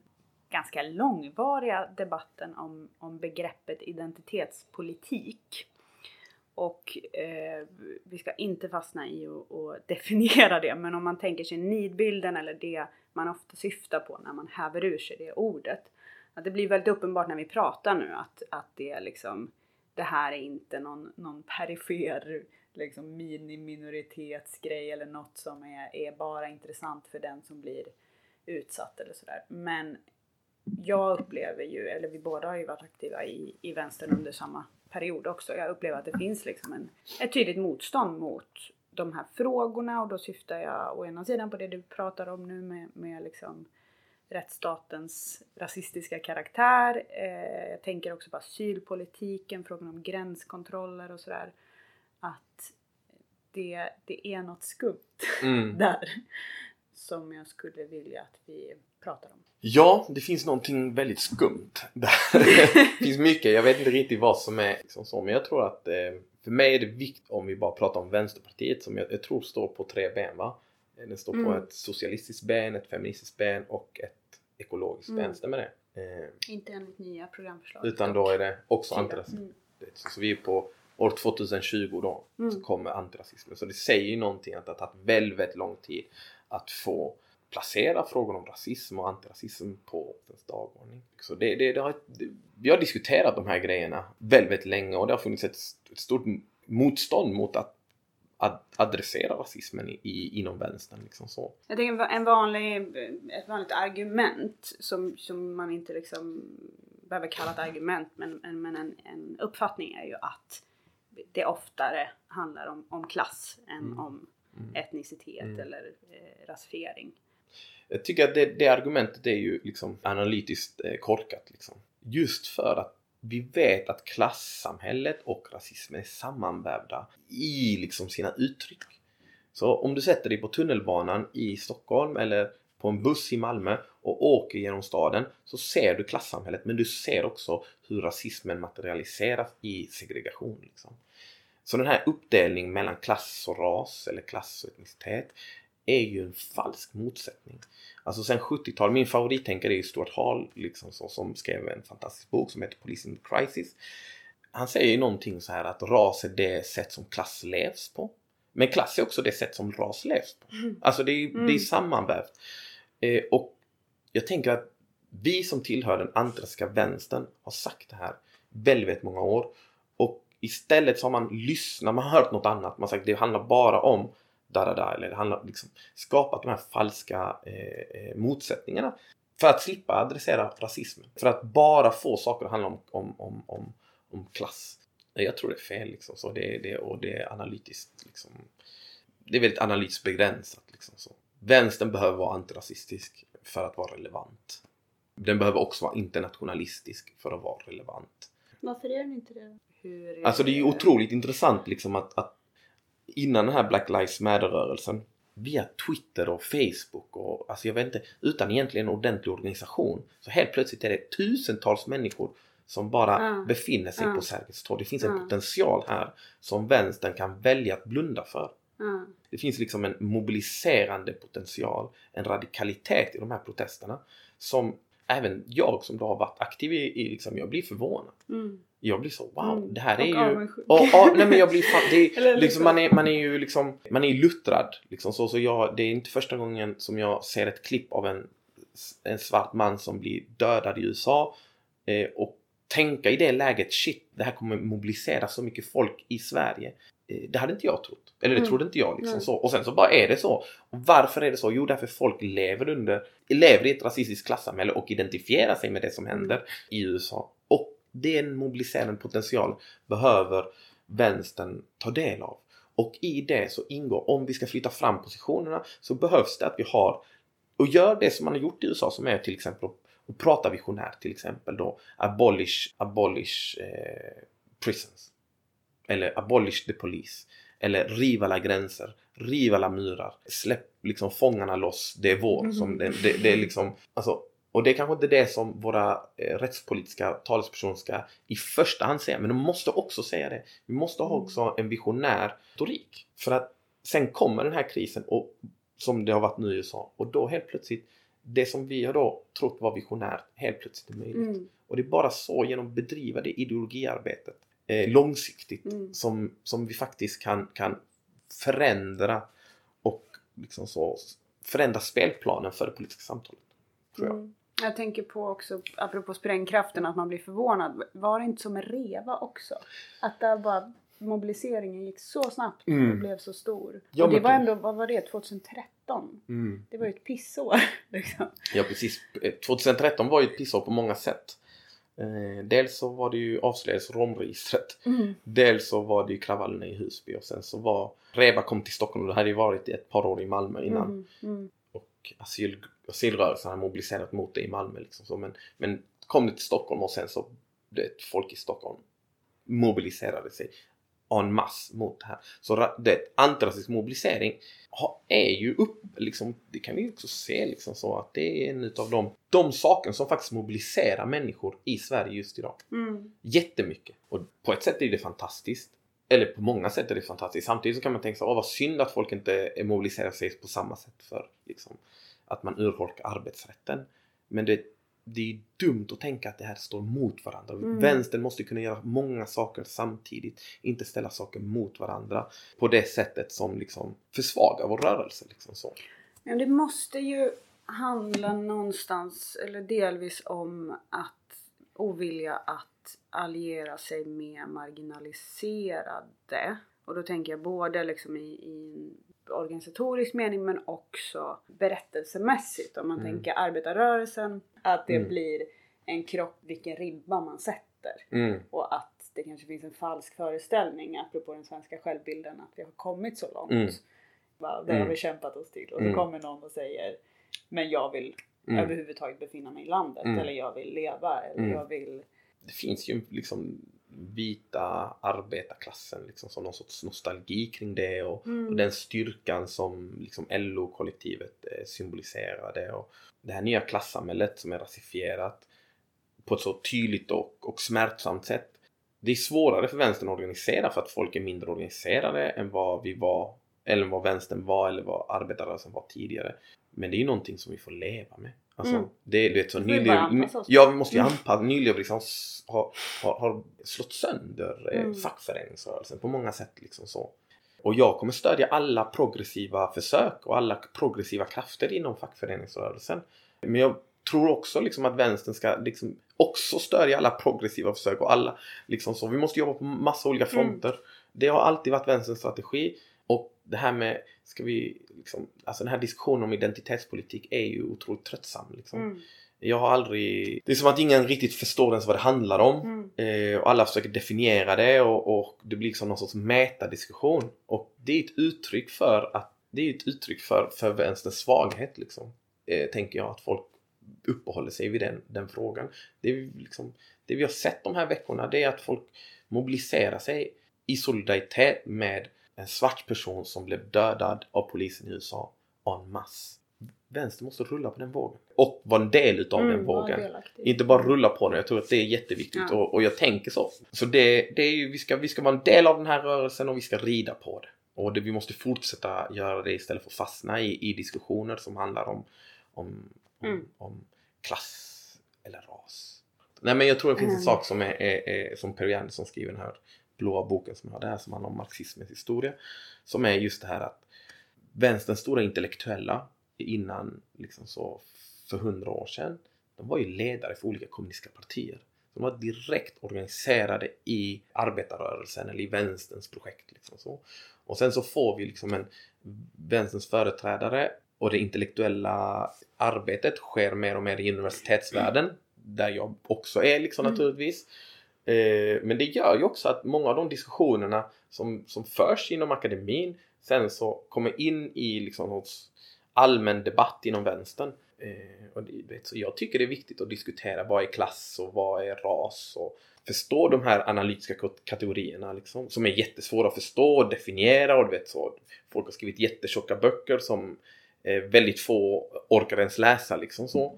ganska långvariga debatten om, om begreppet identitetspolitik. Och eh, vi ska inte fastna i att definiera det, men om man tänker sig nidbilden eller det man ofta syftar på när man häver ur sig det ordet. Att det blir väldigt uppenbart när vi pratar nu att, att det är liksom det här är inte någon, någon perifer liksom mini-minoritetsgrej eller något som är, är bara intressant för den som blir utsatt eller sådär. Men jag upplever ju, eller vi båda har ju varit aktiva i, i vänstern under samma period också. Jag upplever att det finns liksom en, ett tydligt motstånd mot de här frågorna och då syftar jag å ena sidan på det du pratar om nu med, med liksom rättsstatens rasistiska karaktär. Eh, jag tänker också på asylpolitiken, frågan om gränskontroller och sådär. Att det, det är något skumt mm. där som jag skulle vilja att vi pratar om. Ja, det finns någonting väldigt skumt där. det finns mycket, jag vet inte riktigt vad som är liksom så, men jag tror att eh, för mig är det viktigt om vi bara pratar om Vänsterpartiet som jag, jag tror står på tre ben va? Den står mm. på ett socialistiskt ben, ett feministiskt ben och ett ekologiskt mm. ben, stämmer det? Eh, inte enligt nya programförslag. Utan då är det också antirasism. Mm. Så vi är på år 2020 då mm. så kommer antirasismen. Så det säger ju någonting att det har tagit väldigt lång tid att få placera frågor om rasism och antirasism på FNs dagordning. Så det, det, det har, det, vi har diskuterat de här grejerna väldigt länge och det har funnits ett, ett stort motstånd mot att ad, adressera rasismen i, inom vänstern. Liksom så. Jag tänker en vanlig, ett vanligt argument som, som man inte liksom behöver kalla ett argument men, men en, en uppfattning är ju att det oftare handlar om, om klass än mm. om. Etnicitet mm. eller eh, rasifiering. Jag tycker att det, det, argumentet är ju liksom analytiskt eh, korkat. Liksom. Just för att vi vet att klassamhället och rasismen är sammanvävda i liksom sina uttryck. Så om du sätter dig på tunnelbanan i Stockholm eller på en buss i Malmö och åker genom staden så ser du klassamhället men du ser också hur rasismen materialiseras i segregation. Liksom. Så den här uppdelningen mellan klass och ras eller klass och etnicitet är ju en falsk motsättning. Alltså sen 70-talet, min favorittänkare är ju Stuart Hall liksom så, som skrev en fantastisk bok som heter Police in the Crisis. Han säger ju någonting så här att ras är det sätt som klass levs på. Men klass är också det sätt som ras levs på. Mm. Alltså det är, mm. det är sammanvävt. Eh, och jag tänker att vi som tillhör den antirasistiska vänstern har sagt det här väldigt många år. Och istället så har man lyssnat, man har hört något annat. Man har sagt det handlar bara om da, da, da, eller det handlar liksom skapat de här falska eh, eh, motsättningarna för att slippa adressera rasismen. För att bara få saker att handla om, om, om, om, om klass. Jag tror det är fel liksom. Så det, det, och det är analytiskt liksom. Det är väldigt analytiskt begränsat liksom så. Vänstern behöver vara antirasistisk för att vara relevant. Den behöver också vara internationalistisk för att vara relevant. Varför är den inte det? Hur alltså det är ju otroligt intressant liksom att, att innan den här Black Lives Matter-rörelsen via Twitter och Facebook och alltså jag vet inte, utan egentligen en ordentlig organisation. Så helt plötsligt är det tusentals människor som bara mm. befinner sig mm. på Sergels torg. Det finns en potential här som vänstern kan välja att blunda för. Det finns liksom en mobiliserande potential, en radikalitet i de här protesterna som även jag som då har varit aktiv i, i liksom, jag blir förvånad. Mm. Jag blir så wow, mm. det här är ju... Och, och, nej men jag blir fan, det är, liksom, man, är, man är ju liksom, man är luttrad. Liksom, så, så jag, det är inte första gången som jag ser ett klipp av en, en svart man som blir dödad i USA. Eh, och tänka i det läget, shit, det här kommer mobilisera så mycket folk i Sverige. Det hade inte jag trott. Eller det mm. trodde inte jag. Liksom så. Och sen så bara är det så. Och varför är det så? Jo, därför folk lever under, lever i ett rasistiskt klassamhälle och identifierar sig med det som händer i USA. Och den mobiliserande potential behöver vänstern ta del av. Och i det så ingår, om vi ska flytta fram positionerna, så behövs det att vi har och gör det som man har gjort i USA som är till exempel att prata visionärt till exempel då abolish, abolish eh, prisons Eller abolish the police. Eller riv alla gränser. Riv alla murar. Släpp liksom fångarna loss. Det är vår. Mhm. Som det, det, det är liksom, alltså, och det är kanske inte det som våra eh, rättspolitiska talespersoner ska i första hand säga. Men de måste också säga det. Vi måste ha Mm. också en visionär retorik. För att sen kommer den här krisen och, som det har varit nu i USA. Och då helt plötsligt det som vi har då trott var visionärt helt plötsligt är möjligt. Mm. Och det är bara så genom att bedriva det ideologiarbetet eh, långsiktigt Mm. som, som vi faktiskt kan, kan förändra och liksom så förändra spelplanen för det politiska samtalet. Tror jag. Mm. Jag tänker på också, apropå sprängkraften, att man blir förvånad. Var det inte som med REVA också? Att där bara mobiliseringen gick så snabbt Mm. och blev så stor. Ja, och det var ändå, vad var det, 2013? Det var ju ett pissår. Liksom. Ja precis. Eh, 2013 var ju ett pissår på många sätt. Eh, dels så var det ju avslöjades romregistret. Mm. Dels så var det ju kravallerna i Husby och sen så var Reba kom till Stockholm och det hade ju varit ett par år i Malmö innan. Mm. Mm. och asyl, asylrörelsen har mobiliserat mot det i Malmö. Liksom så. Men, men kom det till Stockholm och sen så det, folk i Stockholm mobiliserade sig en masse mot det här. Så det, antirasistisk mobilisering är ju upp, liksom, det kan vi också se liksom så att det är en utav de, de saker som faktiskt mobiliserar människor i Sverige just idag. Mm. Jättemycket. Och på ett sätt är det fantastiskt. Eller på många sätt är det fantastiskt. Samtidigt så kan man tänka sig, åh vad synd att folk inte mobiliserar sig på samma sätt för liksom, att man urholkar arbetsrätten. Men det, det är dumt att tänka att det här står mot varandra. Mm. Vänstern måste kunna göra många saker samtidigt. Inte ställa saker mot varandra på det sättet som liksom försvagar vår rörelse. Liksom så. Men det måste ju handla någonstans, eller delvis om att ovilja att alliera sig med marginaliserade. Och då tänker jag både liksom i, i organisatorisk mening men också berättelsemässigt. Om man Mm. tänker arbetarrörelsen, att det Mm. blir en krock vilken ribba man sätter. Mm. Och att det kanske finns en falsk föreställning apropå den svenska självbilden att vi har kommit så långt. Mm. Va, det har Mm. vi kämpat oss till. Och så Mm. kommer någon och säger Men jag vill Mm. överhuvudtaget befinna mig i landet. Mm. Eller jag vill leva. Eller Mm. jag vill... det finns ju liksom vita arbetarklassen liksom som någon sorts nostalgi kring det och, Mm. och den styrkan som liksom LO-kollektivet eh, symboliserade och det här nya klassamhället som är rasifierat på ett så tydligt och, och smärtsamt sätt. Det är svårare för vänstern att organisera för att folk är mindre organiserade än vad vi var eller vad vänstern var eller vad arbetarrörelsen var tidigare. Men det är ju någonting som vi får leva med. Alltså, Mm. det du vet, så oss. Ja, vi måste ju Mm. anpassa. Nyliberalism har, har, har, har slått sönder eh, Mm. fackföreningsrörelsen på många sätt. Liksom så. Och jag kommer stödja alla progressiva försök och alla progressiva krafter inom fackföreningsrörelsen. Men jag tror också liksom att vänstern ska liksom också stödja alla progressiva försök och alla liksom så. Vi måste jobba på massa olika fronter. Det har alltid varit vänsterns strategi. Och det här med, ska vi liksom, alltså den här diskussionen om identitetspolitik är ju otroligt tröttsam. Liksom. Mm. Jag har aldrig... Det är som att ingen riktigt förstår ens vad det handlar om. Mm. Eh, och alla försöker definiera det och, och det blir liksom någon sorts metadiskussion. Och det är ett uttryck för att det är ett uttryck för, för vänsterns svaghet liksom. Eh, tänker jag att folk uppehåller sig vid den, den frågan. Det, är liksom, det vi har sett de här veckorna det är att folk mobiliserar sig i solidaritet med en svart person som blev dödad av polisen i USA en masse. Vänster måste rulla på den vågen. Och vara en del utav den Mm, var vågen. Inte bara rulla på den. Jag tror att det är jätteviktigt Ja. och, och jag tänker så. Så det, det är ju, vi, ska, vi ska vara en del av den här rörelsen och vi ska rida på det. Och det, vi måste fortsätta göra det istället för att fastna i, i diskussioner som handlar om, om, om, Mm. om klass eller ras. Nej men jag tror det finns en Mm. sak som är, är, är som Per Andersson skriver den här blåa boken som jag har där som handlar om marxismens historia. Som är just det här att vänsterns stora intellektuella innan liksom så för hundra år sedan de var ju ledare för olika kommunistiska partier. De var direkt organiserade i arbetarrörelsen eller i vänsterns projekt. Liksom så. Och sen så får vi liksom en vänsterns företrädare och det intellektuella arbetet sker mer och mer i universitetsvärlden. Där jag också är liksom Mm. naturligtvis. Eh, men det gör ju också att många av de diskussionerna som, som förs inom akademin sen så kommer in i liksom hos allmän debatt inom vänstern. Eh, och det, så jag tycker det är viktigt att diskutera vad är klass och vad är ras. Och, förstå de här analytiska kategorierna liksom, som är jättesvåra att förstå och definiera och du vet så. Folk har skrivit jättetjocka böcker som eh, väldigt få orkar ens läsa liksom så.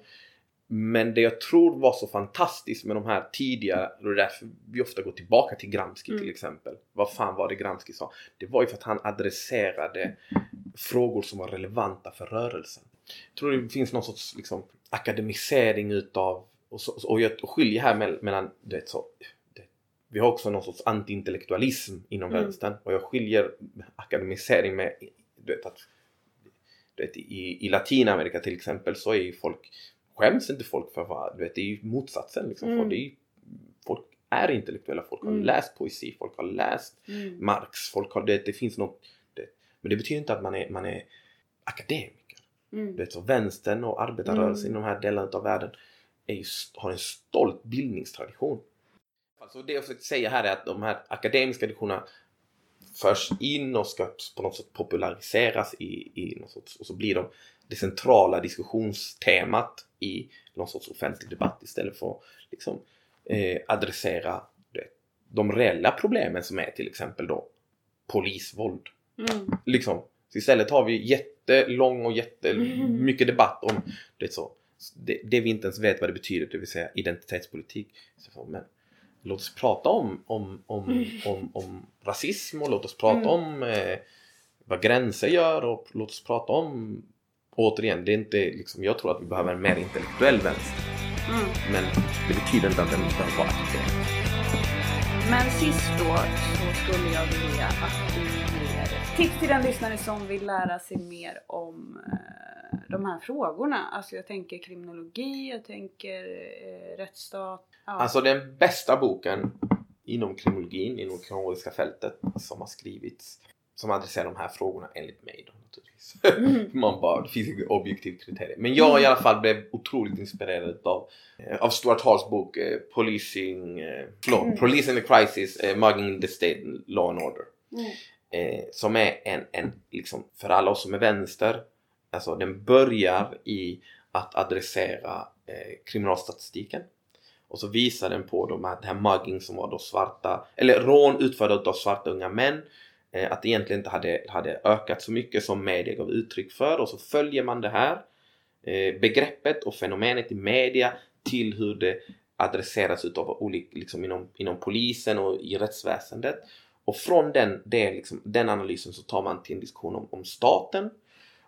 Men det jag tror var så fantastiskt med de här tidiga, och det är därför vi ofta går tillbaka till Gramsci Mm. till exempel. Vad fan var det Gramsci sa? Det var ju för att han adresserade frågor som var relevanta för rörelsen. Jag tror det finns någon sorts liksom, akademisering utav och, så, och jag skiljer här mell- mellan, du vet så, det, vi har också någon sorts antiintellektualism inom Mm. vänstern och jag skiljer akademisering med, du vet att du vet, i, i Latinamerika till exempel så är ju folk, skäms inte folk för vad, du vet det är ju motsatsen liksom. Mm. Folk, det är ju, folk är intellektuella, folk har Mm. läst poesi, folk har läst Mm. Marx, folk har, det, det finns något, det, men det betyder inte att man är, man är akademiker. Mm. Du vet, så vänstern och arbetarrörelsen Mm. i de här delarna av världen är ju, har en stolt bildningstradition. Alltså det jag försöker säga här är att de här akademiska traditionerna förs in och ska på något sätt populariseras i, i någon sorts, och så blir de det centrala diskussionstemat i någon sorts offentlig debatt istället för att liksom, eh, adressera du vet, de reella problemen som är till exempel då polisvåld Mm. liksom. Så istället har vi jättelång och jättemycket debatt om det, så, det, det vi inte ens vet vad det betyder, det vill säga identitetspolitik. Så, men låt oss prata om, om, om, om, om rasism och låt oss prata Mm. om eh, vad gränser gör och låt oss prata om Återigen, det är inte liksom, jag tror att vi behöver en mer intellektuell vänster. Mm. Men det betyder inte att den behöver vara akademisk. Men sist då så skulle jag vilja att du ger tips till den lyssnare som vill lära sig mer om eh, de här frågorna. Alltså jag tänker kriminologi, jag tänker eh, rättsstat. Ja. Alltså den bästa boken inom kriminologin, inom kriminologiska fältet som har skrivits som adresserar de här frågorna enligt mig då naturligtvis. Mm. Man bara, det finns inget objektivt kriterium. Men jag i alla fall blev otroligt inspirerad av, eh, av Stuart Halls bok eh, Policing, eh, förlåt, Mm. Policing the Crisis, eh, Mugging the State, Law and Order. Mm. Eh, som är en, en, liksom, för alla oss som är vänster, alltså den börjar i att adressera eh, kriminalstatistiken. Och så visar den på de här, det här mugging som var då svarta, eller rån utförda av svarta unga män. Eh, att det egentligen inte hade, hade ökat så mycket som media gav uttryck för. Och så följer man det här eh, begreppet och fenomenet i media till hur det adresseras utav olika, liksom inom, inom polisen och i rättsväsendet. Och från den, det, liksom, den analysen så tar man till en diskussion om, om staten.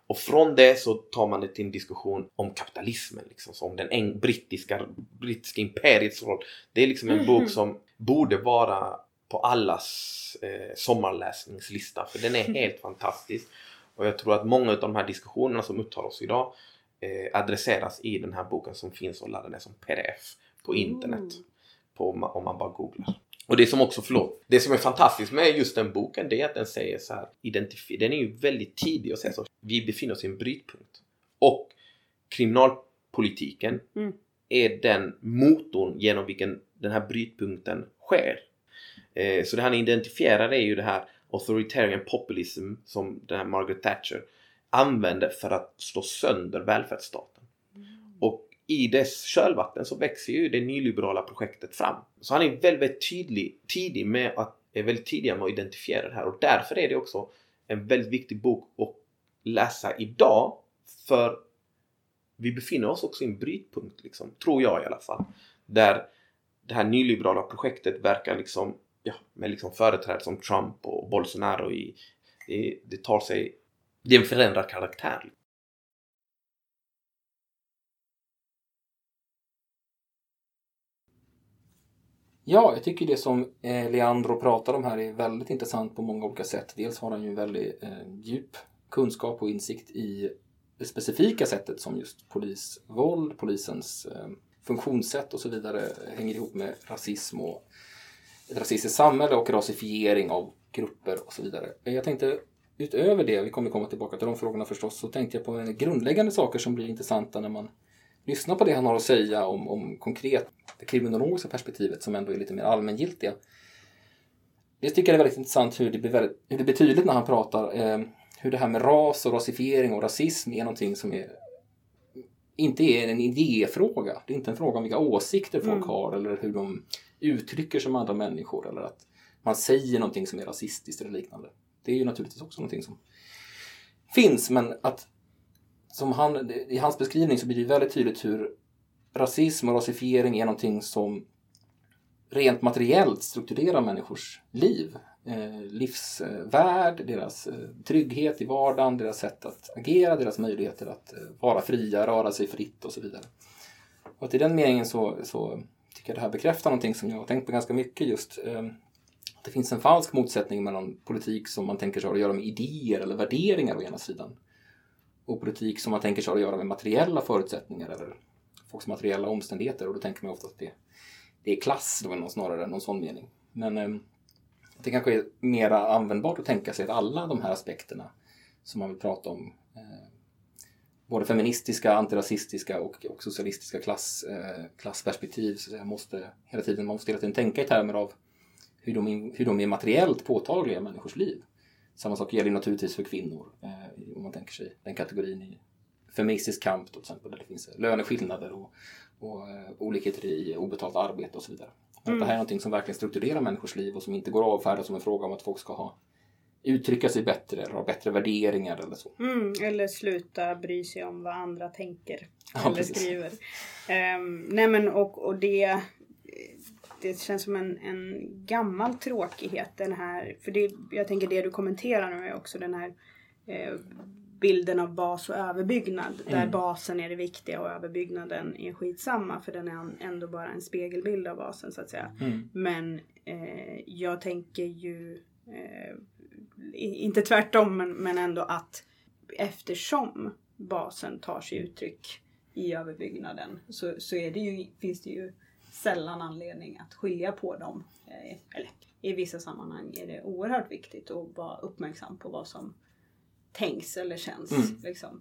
Och från det så tar man det till en diskussion om kapitalismen, liksom, om den brittiska, brittiska imperiets roll. Det är liksom en Mhm. bok som borde vara på allas eh, sommarläsningslista för den är helt fantastisk. Och jag tror att många av de här diskussionerna som upptar oss idag eh, adresseras i den här boken som finns att ladda ner som pdf på internet. Mm. På, om man- om man bara googlar. Och det som också, förlåt, det som är fantastiskt med just den boken det är att den säger så här, identifi- den är ju väldigt tidig och säger så, vi befinner oss i en brytpunkt. Och kriminalpolitiken Mm. är den motorn genom vilken den här brytpunkten sker. Eh, så det han identifierar är ju det här authoritarian populism som den här Margaret Thatcher använde för att slå sönder välfärdsstaten. Och i dess kölvatten så växer ju det nyliberala projektet fram. Så han är väldigt, tydlig, tidig med att, är väldigt tidig med att identifiera det här och därför är det också en väldigt viktig bok att läsa idag för vi befinner oss också i en brytpunkt, liksom, tror jag i alla fall. Där det här nyliberala projektet verkar liksom, ja, med liksom företrädare som Trump och Bolsonaro i, i det tar sig, det är en förändrad karaktär. Ja, jag tycker det som eh, Leandro pratar om här är väldigt intressant på många olika sätt. Dels har han ju en väldigt eh, djup kunskap och insikt i det specifika sättet som just polisvåld, polisens eh, funktionssätt och så vidare hänger ihop med rasism och ett rasistiskt samhälle och rasifiering av grupper och så vidare. Jag tänkte utöver det, vi kommer komma tillbaka till de frågorna förstås, så tänkte jag på grundläggande saker som blir intressanta när man lyssnar på det han har att säga om, om konkret det kriminologiska perspektivet som ändå är lite mer allmängiltiga. Det tycker jag är väldigt intressant hur det blir, väldigt, hur det blir tydligt när han pratar eh, hur det här med ras och rasifiering och rasism är någonting som är inte är en idéfråga. Det är inte en fråga om vilka åsikter folk Mm. har eller hur de uttrycker sig med andra människor eller att man säger någonting som är rasistiskt eller liknande. Det är ju naturligtvis också någonting som finns men att som han, i hans beskrivning så blir det väldigt tydligt hur rasism och rasifiering är någonting som rent materiellt strukturerar människors liv. Eh, livsvärld, deras eh, trygghet i vardagen, deras sätt att agera, deras möjligheter att eh, vara fria, röra sig fritt och så vidare. Och att i den meningen så, så tycker jag det här bekräftar någonting som jag har tänkt på ganska mycket just. Eh, att det finns en falsk motsättning mellan politik som man tänker sig har att göra med idéer eller värderingar å ena sidan och politik som man tänker sig har att göra med materiella förutsättningar eller folks materiella omständigheter och då tänker man ofta att det, det är klass då någon, snarare än någon sån mening. Men eh, det kanske är mera användbart att tänka sig att alla de här aspekterna som man vill prata om eh, både feministiska, antirasistiska och, och socialistiska klass, eh, klassperspektiv så säga, måste hela tiden, man måste hela tiden tänka i termer av hur de, är- hur de är materiellt påtagliga i människors liv. Samma sak gäller naturligtvis för kvinnor, eh, man tänker sig den kategorin i feministisk kamp till exempel, där det finns löneskillnader och, och eh, olikheter i obetalt arbete och så vidare. Att det här är någonting som verkligen strukturerar människors liv och som inte går att avfärda som en fråga om att folk ska ha uttrycka sig bättre eller ha bättre värderingar eller så. Mm, eller sluta bry sig om vad andra tänker. Ja, eller precis. skriver. Ehm, nej men och, och det, det känns som en, en gammal tråkighet den här. För det, jag tänker det du kommenterar nu är också den här bilden av bas och överbyggnad. Där Mm. basen är det viktiga och överbyggnaden är skitsamma. För den är ändå bara en spegelbild av basen så att säga. Mm. Men eh, jag tänker ju eh, inte tvärtom men, men ändå att eftersom basen tar sig uttryck i överbyggnaden så, så är det ju, finns det ju sällan anledning att skilja på dem. Eh, eller i vissa sammanhang är det oerhört viktigt att vara uppmärksam på vad som tänks eller känns. Mm. Liksom.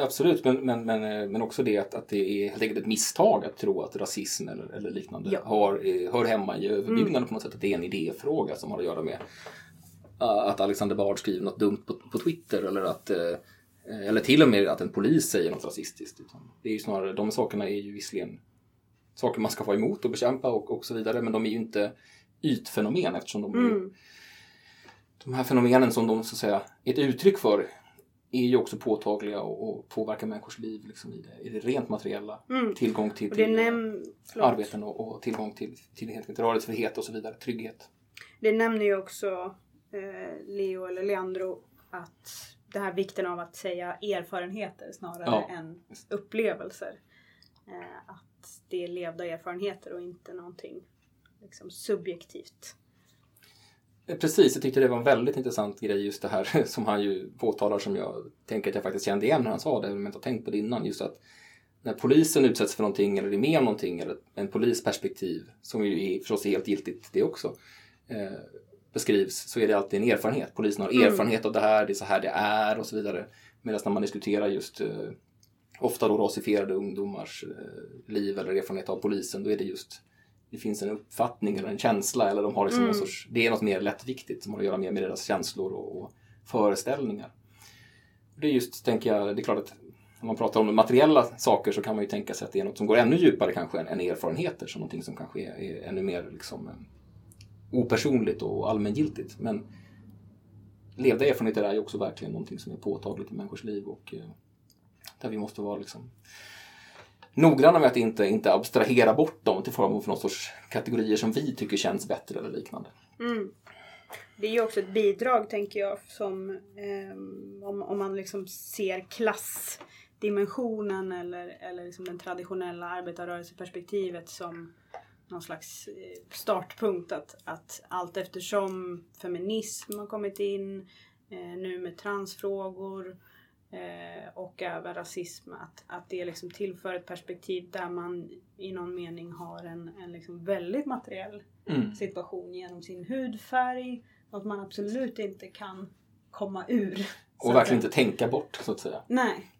Absolut, men, men, men, eh, men också det att, att det är helt enkelt ett misstag att tro att rasism eller, eller liknande Ja. har, eh, hör hemma i överbyggnaden på något sätt. Att det är en idéfråga som har att göra med eh, att Alexander Bard skriver något dumt på, på Twitter eller att eller till och med att en polis säger något rasistiskt. Det är ju snarare, de sakerna är ju visserligen saker man ska vara emot och bekämpa och, och så vidare, men de är ju inte ytfenomen eftersom de Mm. De här fenomenen som de så att säga är ett uttryck för är ju också påtagliga och, och påverkar människors liv liksom, i, det, i det rent materiella. Mm. Tillgång till, till näm- arbeten och, och tillgång till, till helt enkelt rörelsefrihet och så vidare, trygghet. Det nämner ju också eh, Leo eller Leandro att det här vikten av att säga erfarenheter snarare Ja. än upplevelser. Eh, att det är levda erfarenheter och inte någonting liksom, subjektivt. Precis, jag tyckte det var en väldigt intressant grej just det här som han ju påtalar som jag tänker att jag faktiskt kände igen när han sa det, men jag inte har tänkt på det innan. Just att när polisen utsätts för någonting eller är med om någonting eller en polisperspektiv, som ju är förstås är helt giltigt det också, eh, beskrivs så är det alltid en erfarenhet. Polisen har Mm. erfarenhet av det här, det är så här det är och så vidare. Medan när man diskuterar just eh, ofta då rasifierade ungdomars eh, liv eller erfarenhet av polisen, då är det just det finns en uppfattning eller en känsla eller de har liksom Mm. någon sorts, det är något mer lättviktigt som har att göra mer med deras känslor och, och föreställningar. Det är just, tänker jag, det är klart att när man pratar om materiella saker så kan man ju tänka sig att det är något som går ännu djupare kanske än, än erfarenheter, som någonting som kanske är, är ännu mer liksom, eh, opersonligt och allmängiltigt. Men levda erfarenheter är ju också verkligen någonting som är påtagligt i människors liv och eh, där vi måste vara liksom noggranna med att inte, inte abstrahera bort dem till förmån för någon sorts kategorier som vi tycker känns bättre eller liknande. Mm. Det är ju också ett bidrag tänker jag som eh, om, om man liksom ser klassdimensionen eller, eller liksom den traditionella arbetarrörelseperspektivet som någon slags eh, startpunkt att, att allt eftersom feminism har kommit in eh, nu med transfrågor eh, och även rasism att, att det liksom tillför ett perspektiv där man i någon mening har en, en liksom väldigt materiell Mm. situation genom sin hudfärg. Något man absolut inte kan komma ur. Och verkligen inte tänka bort, så att säga. Nej.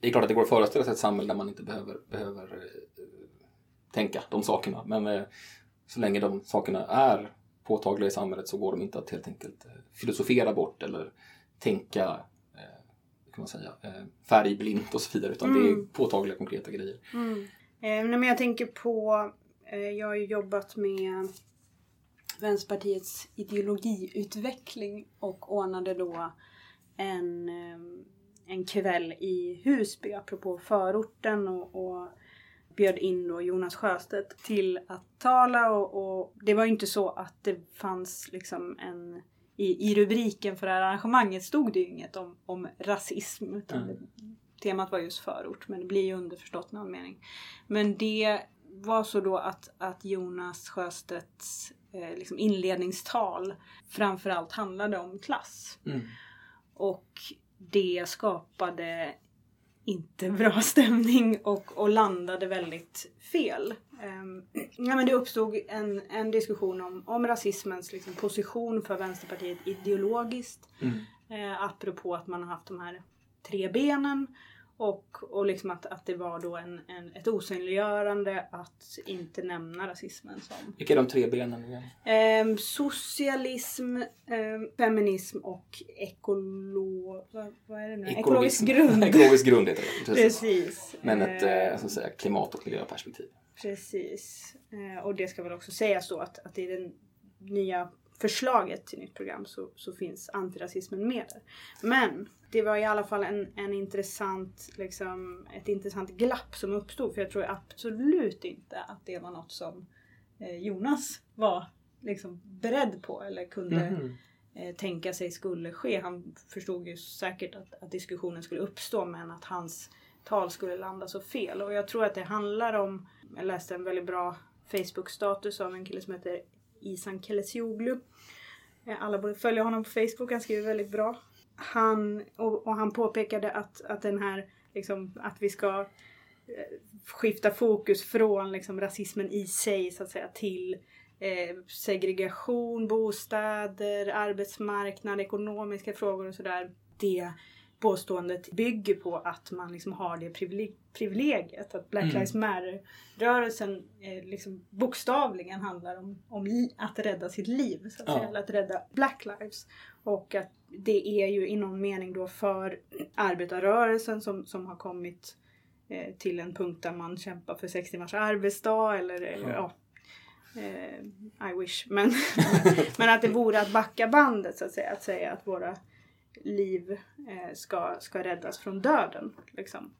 Det är klart att det går att föreställa sig ett samhälle där man inte behöver, behöver eh, tänka de sakerna. Men eh, så länge de sakerna är påtagliga i samhället så går de inte att helt enkelt eh, filosofera bort eller tänka kan man säga, eh, färgblint och så vidare. Utan det är Mm. påtagliga konkreta grejer. Mm. Eh, men jag tänker på, eh, jag har ju jobbat med Vänsterpartiets ideologiutveckling och ordnade då en, eh, en kväll i Husby apropå förorten och, och bjöd in då Jonas Sjöstedt till att tala och, och det var ju inte så att det fanns liksom en i, i rubriken för det här arrangemanget stod det ju inget om, om rasism utan Mm. temat var just förort men det blir ju underförstått någon mening. Men det var så då att, att Jonas Sjöstedts eh, liksom inledningstal framförallt handlade om klass. Mm. Och det skapade inte bra stämning och, och landade väldigt fel. Um, ja, men det uppstod en, en diskussion om, om rasismens liksom, position för Vänsterpartiet ideologiskt. Mm. Eh, apropå att man har haft de här tre benen. Och, och liksom att, att det var då en, en, ett osynliggörande att inte nämna rasismen som Vilka är de tre benen? igen? Ehm, socialism, ehm, feminism och ekolo... Vad, vad är det nu? Ekologisk grund. Ekologisk grund heter det. Precis. Precis. Men ett Ehm, eh, så att säga, klimat och miljöperspektiv. Precis. Eh, och det ska väl också sägas då att, att i det nya förslaget till nytt program så, så finns antirasismen med där. Men det var i alla fall en, en intressant, liksom, ett intressant glapp som uppstod. För jag tror absolut inte att det var något som eh, Jonas var liksom, beredd på eller kunde Mhm. eh, tänka sig skulle ske. Han förstod ju säkert att, att diskussionen skulle uppstå men att hans tal skulle landa så fel. Och jag tror att det handlar om, jag läste en väldigt bra Facebook-status av en kille som heter Isan Kelesioglu. Eh, alla borde följa honom på Facebook, han skriver väldigt bra. Han, och, och han påpekade att, att den här, liksom, att vi ska eh, skifta fokus från liksom, rasismen i sig så att säga till eh, segregation, bostäder, arbetsmarknad, ekonomiska frågor och sådär. Det påståendet bygger på att man liksom har det privile- privilegiet. Att Black Mm. Lives Matter-rörelsen eh, liksom bokstavligen handlar om, om att rädda sitt liv. Så att Ja. säga, att rädda Black Lives. Och att det är ju i någon mening då för arbetarrörelsen som, som har kommit eh, till en punkt där man kämpar för sex timmars arbetsdag eller, eller Ja. ja. Eh, I wish. Men, men att det vore att backa bandet så att säga. Att säga att våra liv eh, ska, ska räddas från döden. Liksom.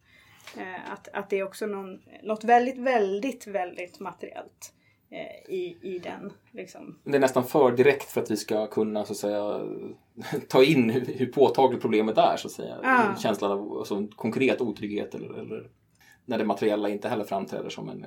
Eh, att, att det är också någon, något väldigt, väldigt, väldigt materiellt eh, i, i den. Liksom. Det är nästan för direkt för att vi ska kunna så att säga ta in hur, hur påtagligt problemet är så att säga. Ja. Känslan av alltså, konkret otrygghet eller, eller när det materiella inte heller framträder som en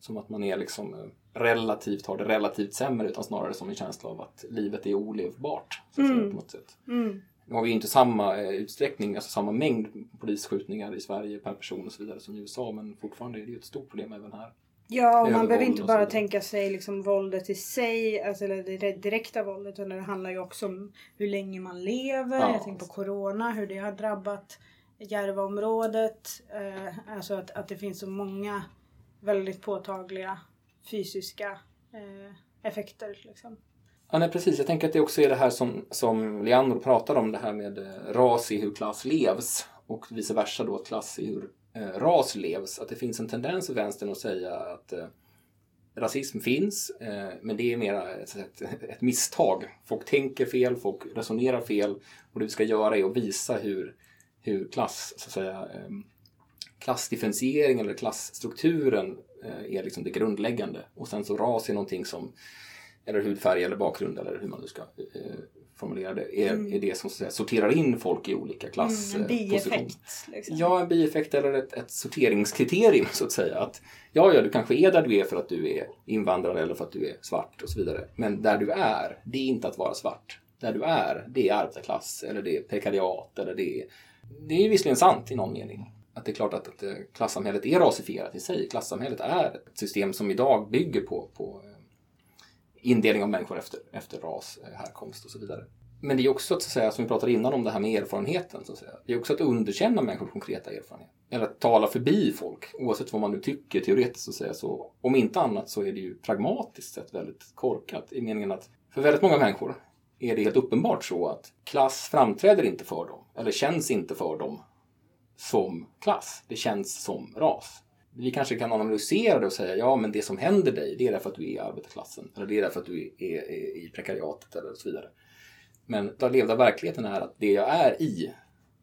som att man är liksom relativt, har det relativt sämre utan snarare som en känsla av att livet är olevbart. Så att säga, Mm. på något sätt. Mm. Nu har vi inte samma eh, utsträckning, alltså samma mängd polisskjutningar i Sverige per person och så vidare som i USA men fortfarande är det ju ett stort problem även här. Ja, och man behöver inte bara tänka sig liksom våldet i sig, alltså eller det direkta våldet, utan det handlar ju också om hur länge man lever. Ja. Jag tänker på Corona, hur det har drabbat Järvaområdet. Eh, alltså att, att det finns så många väldigt påtagliga fysiska eh, effekter. Liksom. Ja, nej, precis. Jag tänker att det också är det här som, som Leandro pratar om, det här med eh, ras i hur klass levs och vice versa då, klass i hur eh, ras levs. Att det finns en tendens i vänstern att säga att eh, rasism finns, eh, men det är mera ett, ett, ett misstag. Folk tänker fel, folk resonerar fel och det vi ska göra är att visa hur, hur klass, så att säga, eh, klassdifferentiering eller klassstrukturen eh, är liksom det grundläggande. Och sen så ras är någonting som eller hudfärg eller bakgrund eller hur man nu ska eh, formulera det, är, Mm. är det som säga, sorterar in folk i olika Mm, en klasspositioner. bieffekt. Liksom. Ja, en bieffekt eller ett, ett sorteringskriterium så att säga. Att, ja, ja, du kanske är där du är för att du är invandrare eller för att du är svart och så vidare. Men där du är, det är inte att vara svart. Där du är, det är arbetarklass eller det är prekariat eller det är... Det är ju visserligen sant i någon mening. Att det är klart att, att eh, klassamhället är rasifierat i sig. Klassamhället är ett system som idag bygger på, på eh, indelning av människor efter, efter ras, eh, härkomst och så vidare. Men det är också att, så att säga, som vi pratade innan om det här med erfarenheten, så att säga. det är också att underkänna människors konkreta erfarenhet. Eller att tala förbi folk, oavsett vad man nu tycker teoretiskt. Så att säga. Så, om inte annat så är det ju pragmatiskt sett väldigt korkat i meningen att för väldigt många människor är det helt uppenbart så att klass framträder inte för dem, eller känns inte för dem som klass. Det känns som ras. Vi kanske kan analysera det och säga ja men det som händer dig det är därför att du är i arbetarklassen eller det är därför att du är, är, är i prekariatet eller så vidare. Men den levda verkligheten är att det jag är i,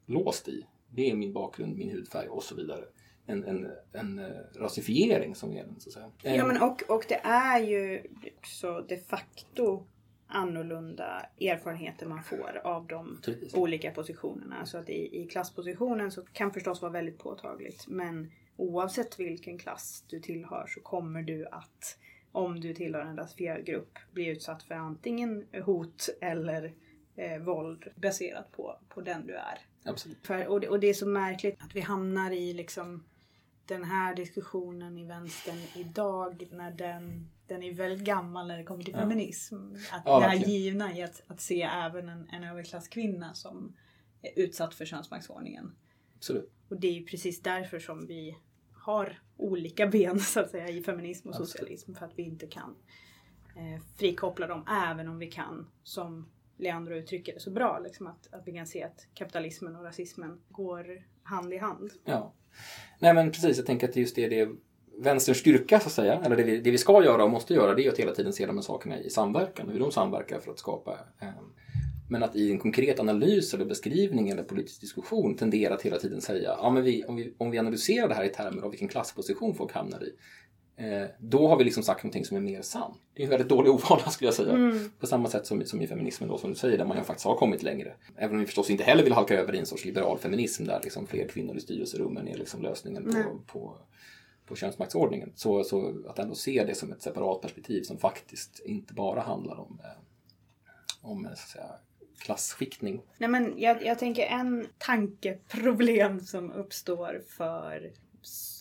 låst i, det är min bakgrund, min hudfärg och så vidare. En, en, en uh, rasifiering som är den så att säga. Ja men och, och det är ju också de facto annorlunda erfarenheter man får av de Precis. olika positionerna. Så att i, i klasspositionen så kan förstås vara väldigt påtagligt. Men oavsett vilken klass du tillhör så kommer du att, om du tillhör en rasifierad grupp, bli utsatt för antingen hot eller eh, våld baserat på, på den du är. Absolut. För, och, det, och det är så märkligt att vi hamnar i liksom den här diskussionen i vänstern idag när den, den är väldigt gammal när det kommer till Ja. feminism. Att Ja, det här verkligen. givna i att, att se även en, en överklasskvinna som är utsatt för könsmaktsordningen. Absolut. Och det är ju precis därför som vi har olika ben så att säga i feminism och Absolut. socialism. För att vi inte kan eh, frikoppla dem även om vi kan, som Leandro uttrycker det så bra, liksom att, att vi kan se att kapitalismen och rasismen går hand i hand. Ja. Nej men precis, jag tänker att just det, det är vänsterns styrka så att säga, eller det vi, det vi ska göra och måste göra, det är att hela tiden se de här sakerna i samverkan, hur de samverkar för att skapa eh, men att i en konkret analys eller beskrivning eller politisk diskussion tendera att hela tiden säga ja, men vi, om, vi, om vi analyserar det här i termer av vilken klassposition folk hamnar i eh, då har vi liksom sagt någonting som är mer sant. Det är en väldigt dålig ovana skulle jag säga. Mm. På samma sätt som, som i feminismen då som du säger där man ju faktiskt har kommit längre. Även om vi förstås inte heller vill halka över i en sorts liberal feminism där liksom fler kvinnor i styrelserummen är liksom lösningen på, på, på könsmaktsordningen. Så, så att ändå se det som ett separat perspektiv som faktiskt inte bara handlar om, eh, om eh, så att säga, klasskiktning. Nej men jag, jag tänker en tankeproblem som uppstår för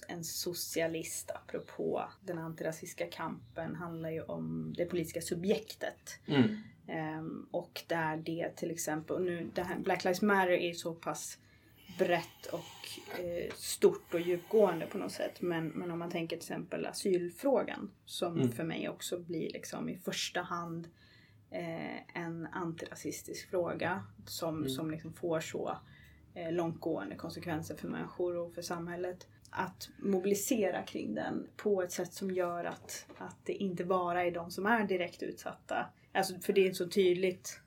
en socialist apropå den antirasistiska kampen handlar ju om det politiska subjektet. Mm. Ehm, och där det till exempel, och nu det här, Black Lives Matter är så pass brett och eh, stort och djupgående på något sätt. Men, men om man tänker till exempel asylfrågan som Mm. för mig också blir liksom i första hand eh, en antirasistisk fråga som, Mm. som liksom får så eh, långtgående konsekvenser för människor och för samhället. Att mobilisera kring den på ett sätt som gör att, att det inte bara är de som är direkt utsatta. Alltså, för det är ett så tydligt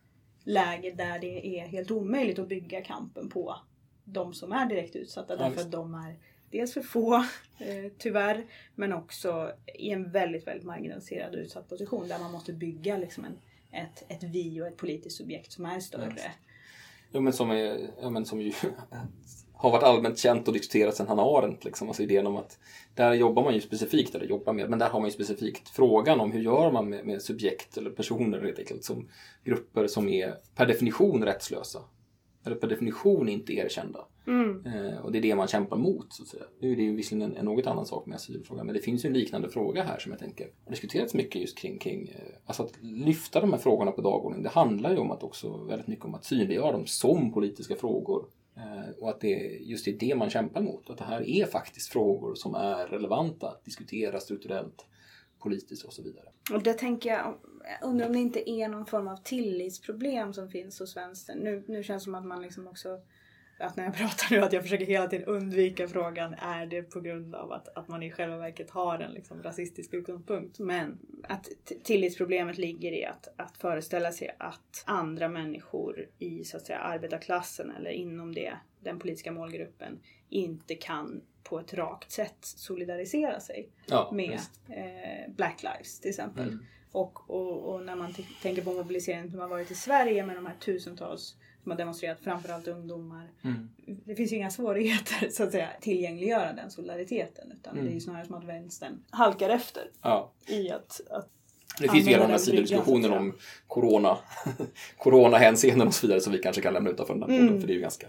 läge där det är helt omöjligt att bygga kampen på de som är direkt utsatta. Ja, därför att de är dels för få, eh, tyvärr, men också i en väldigt, väldigt marginaliserad och utsatt position där man måste bygga liksom en, ett, ett vi och ett politiskt subjekt som är större. Yes. Men som, är, ja, men som ju har varit allmänt känt och diskuterats sedan Hanna Arendt. Liksom. Alltså idén om att där jobbar man ju specifikt, eller jobbar med, men där har man ju specifikt frågan om hur gör man med, med subjekt eller personer helt enkelt som grupper som är per definition rättslösa. Eller per definition inte erkända. Mm. Eh, och det är det man kämpar mot. Så att säga. Nu är det ju visserligen en, en något annan sak med asylfrågan, men det finns ju en liknande fråga här som jag tänker har diskuterats mycket just kring, kring eh, alltså att lyfta de här frågorna på dagordningen. Det handlar ju om att också väldigt mycket om att synliggöra dem som politiska frågor. Eh, och att det just är det man kämpar mot. Att det här är faktiskt frågor som är relevanta att diskutera strukturellt, politiskt och så vidare. Och det tänker jag, jag undrar om det inte är någon form av tillitsproblem som finns hos vänstern. Nu, nu känns det som att man liksom också, att när jag pratar nu att jag försöker hela tiden undvika frågan, är det på grund av att, att man i själva verket har en liksom rasistisk utgångspunkt? Men att tillitsproblemet ligger i att, att föreställa sig att andra människor i så att säga arbetarklassen eller inom det, den politiska målgruppen inte kan på ett rakt sätt solidarisera sig Ja, med eh, Black Lives till exempel. Mm. Och, och, och när man tänker på mobiliseringen som har varit i Sverige med de här tusentals som har demonstrerat, framförallt ungdomar. Mm. Det finns ju inga svårigheter så att säga tillgängliggöra den solidariteten utan Mm. det är ju snarare som att vänstern halkar efter Ja. i att, att Det finns ju hela den här sidodiskussionen om corona, coronahänseenden och så vidare som vi kanske kan lämna utanför den här Mm. podden. För det är ju ganska,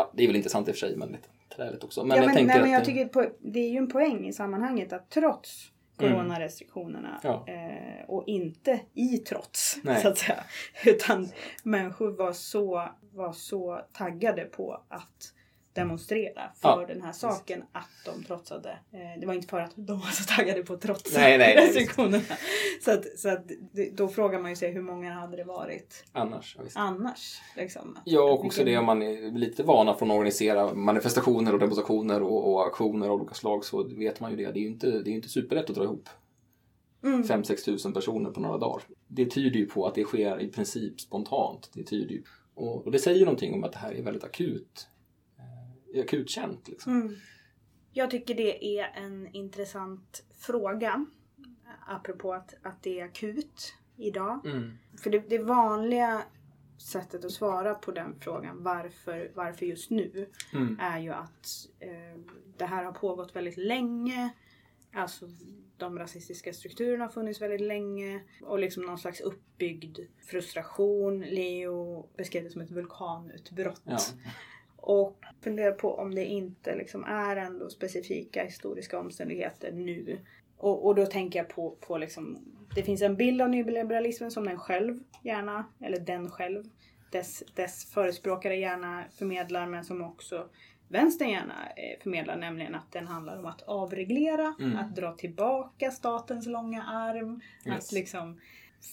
ja det är väl intressant i och för sig men lite träligt också. Men ja, jag men, tänker nej, men jag att, tycker på, det är ju en poäng i sammanhanget att trots Mm. coronarestriktionerna Ja. eh, och inte i trots Nej. så att säga. Utan människor var så, var så taggade på att demonstrera för Ja, den här saken att de trotsade. Eh, det var inte för att de var så taggade på att trotsa Nej, nej, restriktionerna. Så, att, så att, då frågar man ju sig hur många hade det varit Annars. Ja, annars? Liksom. Ja, och också det om man är lite vana från att organisera manifestationer och demonstrationer och, och aktioner av olika slag så vet man ju det. Det är ju inte, det är inte superlätt att dra ihop Mm. 5-6 tusen personer på några dagar. Det tyder ju på att det sker i princip spontant. Det tyder ju, och, och det säger någonting om att det här är väldigt akut. Eh, akut känt liksom. Mm. Jag tycker det är en intressant fråga. Apropå att, att det är akut idag. Mm. För det, det vanliga sättet att svara på den frågan, varför, varför just nu, Mm. är ju att eh, det här har pågått väldigt länge. Alltså de rasistiska strukturerna har funnits väldigt länge. Och liksom någon slags uppbyggd frustration. Leo beskrev det som ett vulkanutbrott. Ja. Och funderar på om det inte liksom är ändå specifika historiska omständigheter nu. Och, och då tänker jag på, på liksom, det finns en bild av nyliberalismen som den själv gärna, eller den själv, dess, dess förespråkare gärna förmedlar men som också vänstern gärna eh, förmedlar, nämligen att den handlar om att avreglera, Mm. att dra tillbaka statens långa arm, Yes. att liksom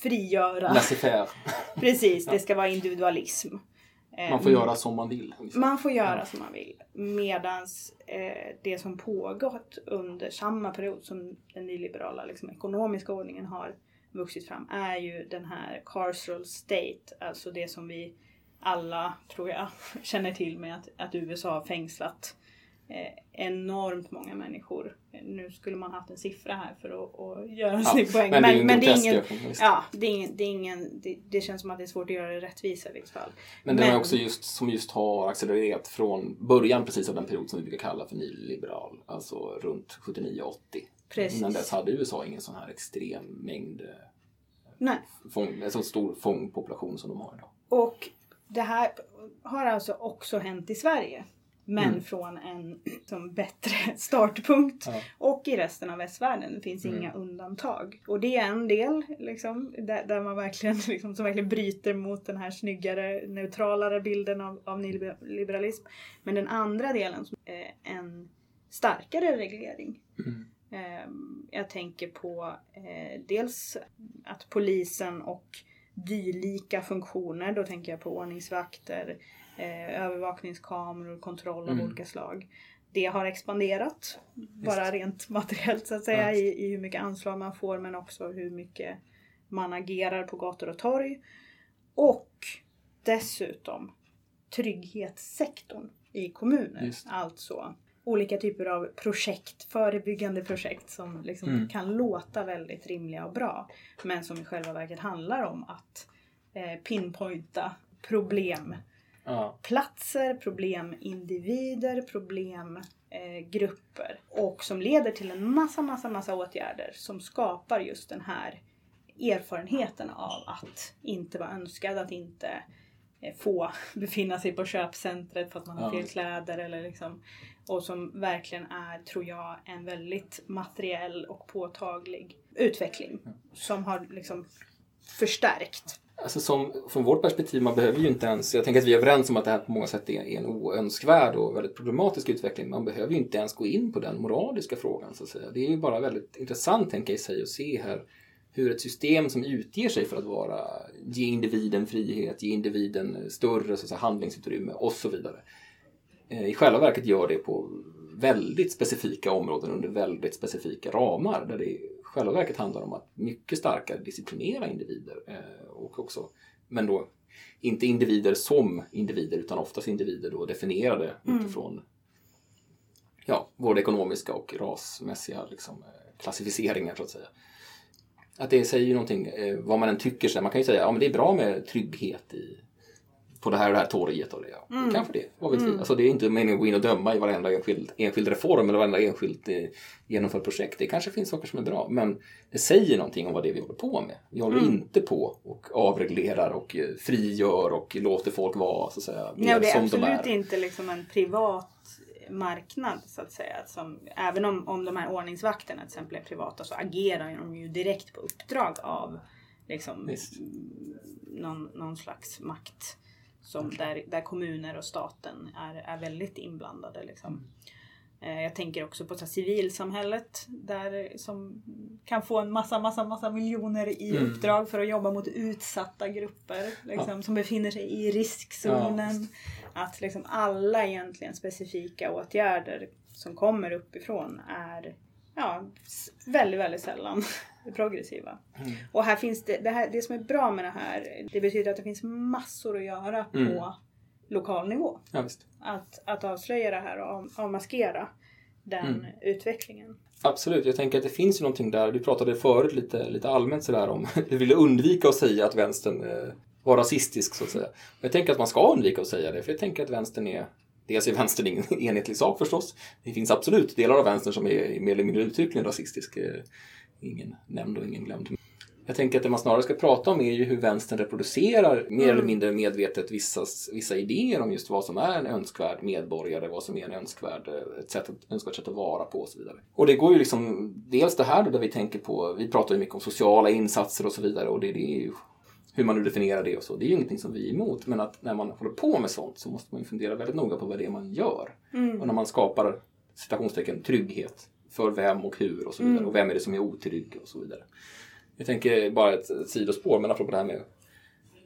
frigöra. Laissez-faire. Precis, Ja. det ska vara individualism. Eh, Man får göra som man vill. man får göra som man vill. Medans eh, det som pågått under samma period som den nyliberala liksom, ekonomiska ordningen har vuxit fram är ju den här carceral state. Alltså det som vi alla, tror jag, känner till med att, att USA har fängslat enormt många människor. Eh, Nu skulle man haft en siffra här för att, att göra en Ja, snygg poäng. men det är men det är ingen. Ja, det, är ingen, det, är ingen, det, det känns som att det är svårt att göra det rättvisa i vilket fall. Men den är Men- också just, som just har accelererat från början precis av den period som vi brukar kalla för nyliberal. Alltså runt 79-80. Precis. Innan dess hade USA ingen sån här extrem mängd eh, Nej. fång, en så stor fångpopulation som de har idag. Och det här har alltså också hänt i Sverige. Men Mm. från en som bättre startpunkt. Ja. Och i resten av västvärlden. Finns Mm. inga undantag. Och det är en del liksom, där, där man verkligen, liksom, som verkligen bryter mot den här snyggare, neutralare bilden av, av nyliberalism. Men den andra delen som är en starkare reglering. Mm. Ehm, Jag tänker på eh, dels att polisen och dylika funktioner, då tänker jag på ordningsvakter, eh, övervakningskameror, kontroll av Mm. olika slag. Det har expanderat, bara rent materiellt så att säga, Ja. i, i hur mycket anslag man får men också hur mycket man agerar på gator och torg. Och dessutom trygghetssektorn i kommuner. Just. Alltså olika typer av projekt, förebyggande projekt som liksom Mm. kan låta väldigt rimliga och bra. Men som i själva verket handlar om att eh, pinpointa problem Ja. platser, problemindivider, problemgrupper. och som leder till en massa, massa, massa åtgärder som skapar just den här erfarenheten av att inte vara önskad, att inte eh, få befinna sig på köpcentret för att man har fel kläder eller liksom. Och som verkligen är, tror jag, en väldigt materiell och påtaglig utveckling. Som har liksom förstärkt. Alltså som, från vårt perspektiv, man behöver ju inte ens, jag tänker att vi är överens om att det här på många sätt är en oönskvärd och väldigt problematisk utveckling. Man behöver ju inte ens gå in på den moraliska frågan så att säga. Det är ju bara väldigt intressant tänker jag i sig att se här hur ett system som utger sig för att vara, ge individen frihet, ge individen större så att säga, handlingsutrymme och så vidare. Eh, I själva verket gör det på väldigt specifika områden under väldigt specifika ramar där det själva verket handlar om att mycket starkare disciplinera individer eh, och också, men då inte individer som individer utan oftast individer då definierade Mm. utifrån ja, både ekonomiska och rasmässiga liksom, eh, klassificeringar så att säga. Att det säger ju någonting, eh, vad man än tycker. Så man kan ju säga ja men det är bra med trygghet i, på det här och det här torget. Och det, ja. Mm. Kanske det, vad vet vi. Mm. Alltså, det är inte meningen att gå in och döma i varenda enskild, enskild reform eller varenda enskilt eh, genomfört projekt. Det kanske finns saker som är bra, men det säger någonting om vad det är vi håller på med. Vi håller Mm. inte på och avreglerar och eh, frigör och låter folk vara så att säga, Nej, och det är som de absolut är. inte liksom en privat marknad så att säga. Som, även om, om de här ordningsvakterna till exempel är privata så agerar de ju direkt på uppdrag av liksom, någon, någon slags makt som där, där kommuner och staten är, är väldigt inblandade. Liksom. Eh, jag tänker också på så här, civilsamhället där, som kan få en massa, massa, massa miljoner i Mm. uppdrag för att jobba mot utsatta grupper liksom, som befinner sig i riskzonen. Att liksom alla egentligen specifika åtgärder som kommer uppifrån är ja, väldigt, väldigt sällan progressiva. Mm. Och här finns det, det, här, det som är bra med det här, det betyder att det finns massor att göra på Mm. lokal nivå Ja, att, att avslöja det här och av- avmaskera den Mm. utvecklingen. Absolut, jag tänker att det finns ju någonting där. Du pratade förut lite, lite allmänt sådär om du ville undvika att säga att vänstern eh, var rasistisk så att säga. Och jag tänker att man ska undvika att säga det, för jag tänker att vänstern är Dels är vänstern ingen enhetlig sak förstås. Det finns absolut delar av vänstern som är mer eller mindre uttryckligen rasistisk. Ingen nämnd och ingen glömd. Jag tänker att det man snarare ska prata om är ju hur vänstern reproducerar mer eller mindre medvetet vissa, vissa idéer om just vad som är en önskvärd medborgare, vad som är en önskvärd, ett sätt, ett önskvärt sätt att vara på och så vidare. Och det går ju liksom, dels det här då där vi tänker på, vi pratar ju mycket om sociala insatser och så vidare och det, det är ju hur man nu definierar det och så. Det är ju ingenting som vi är emot, men att när man håller på med sånt så måste man ju fundera väldigt noga på vad det är man gör. Och när man skapar citationstecken trygghet för vem och hur och så vidare. Och vem är det som är otrygg och så vidare. Jag tänker bara ett, ett sidospår, men apropå det här med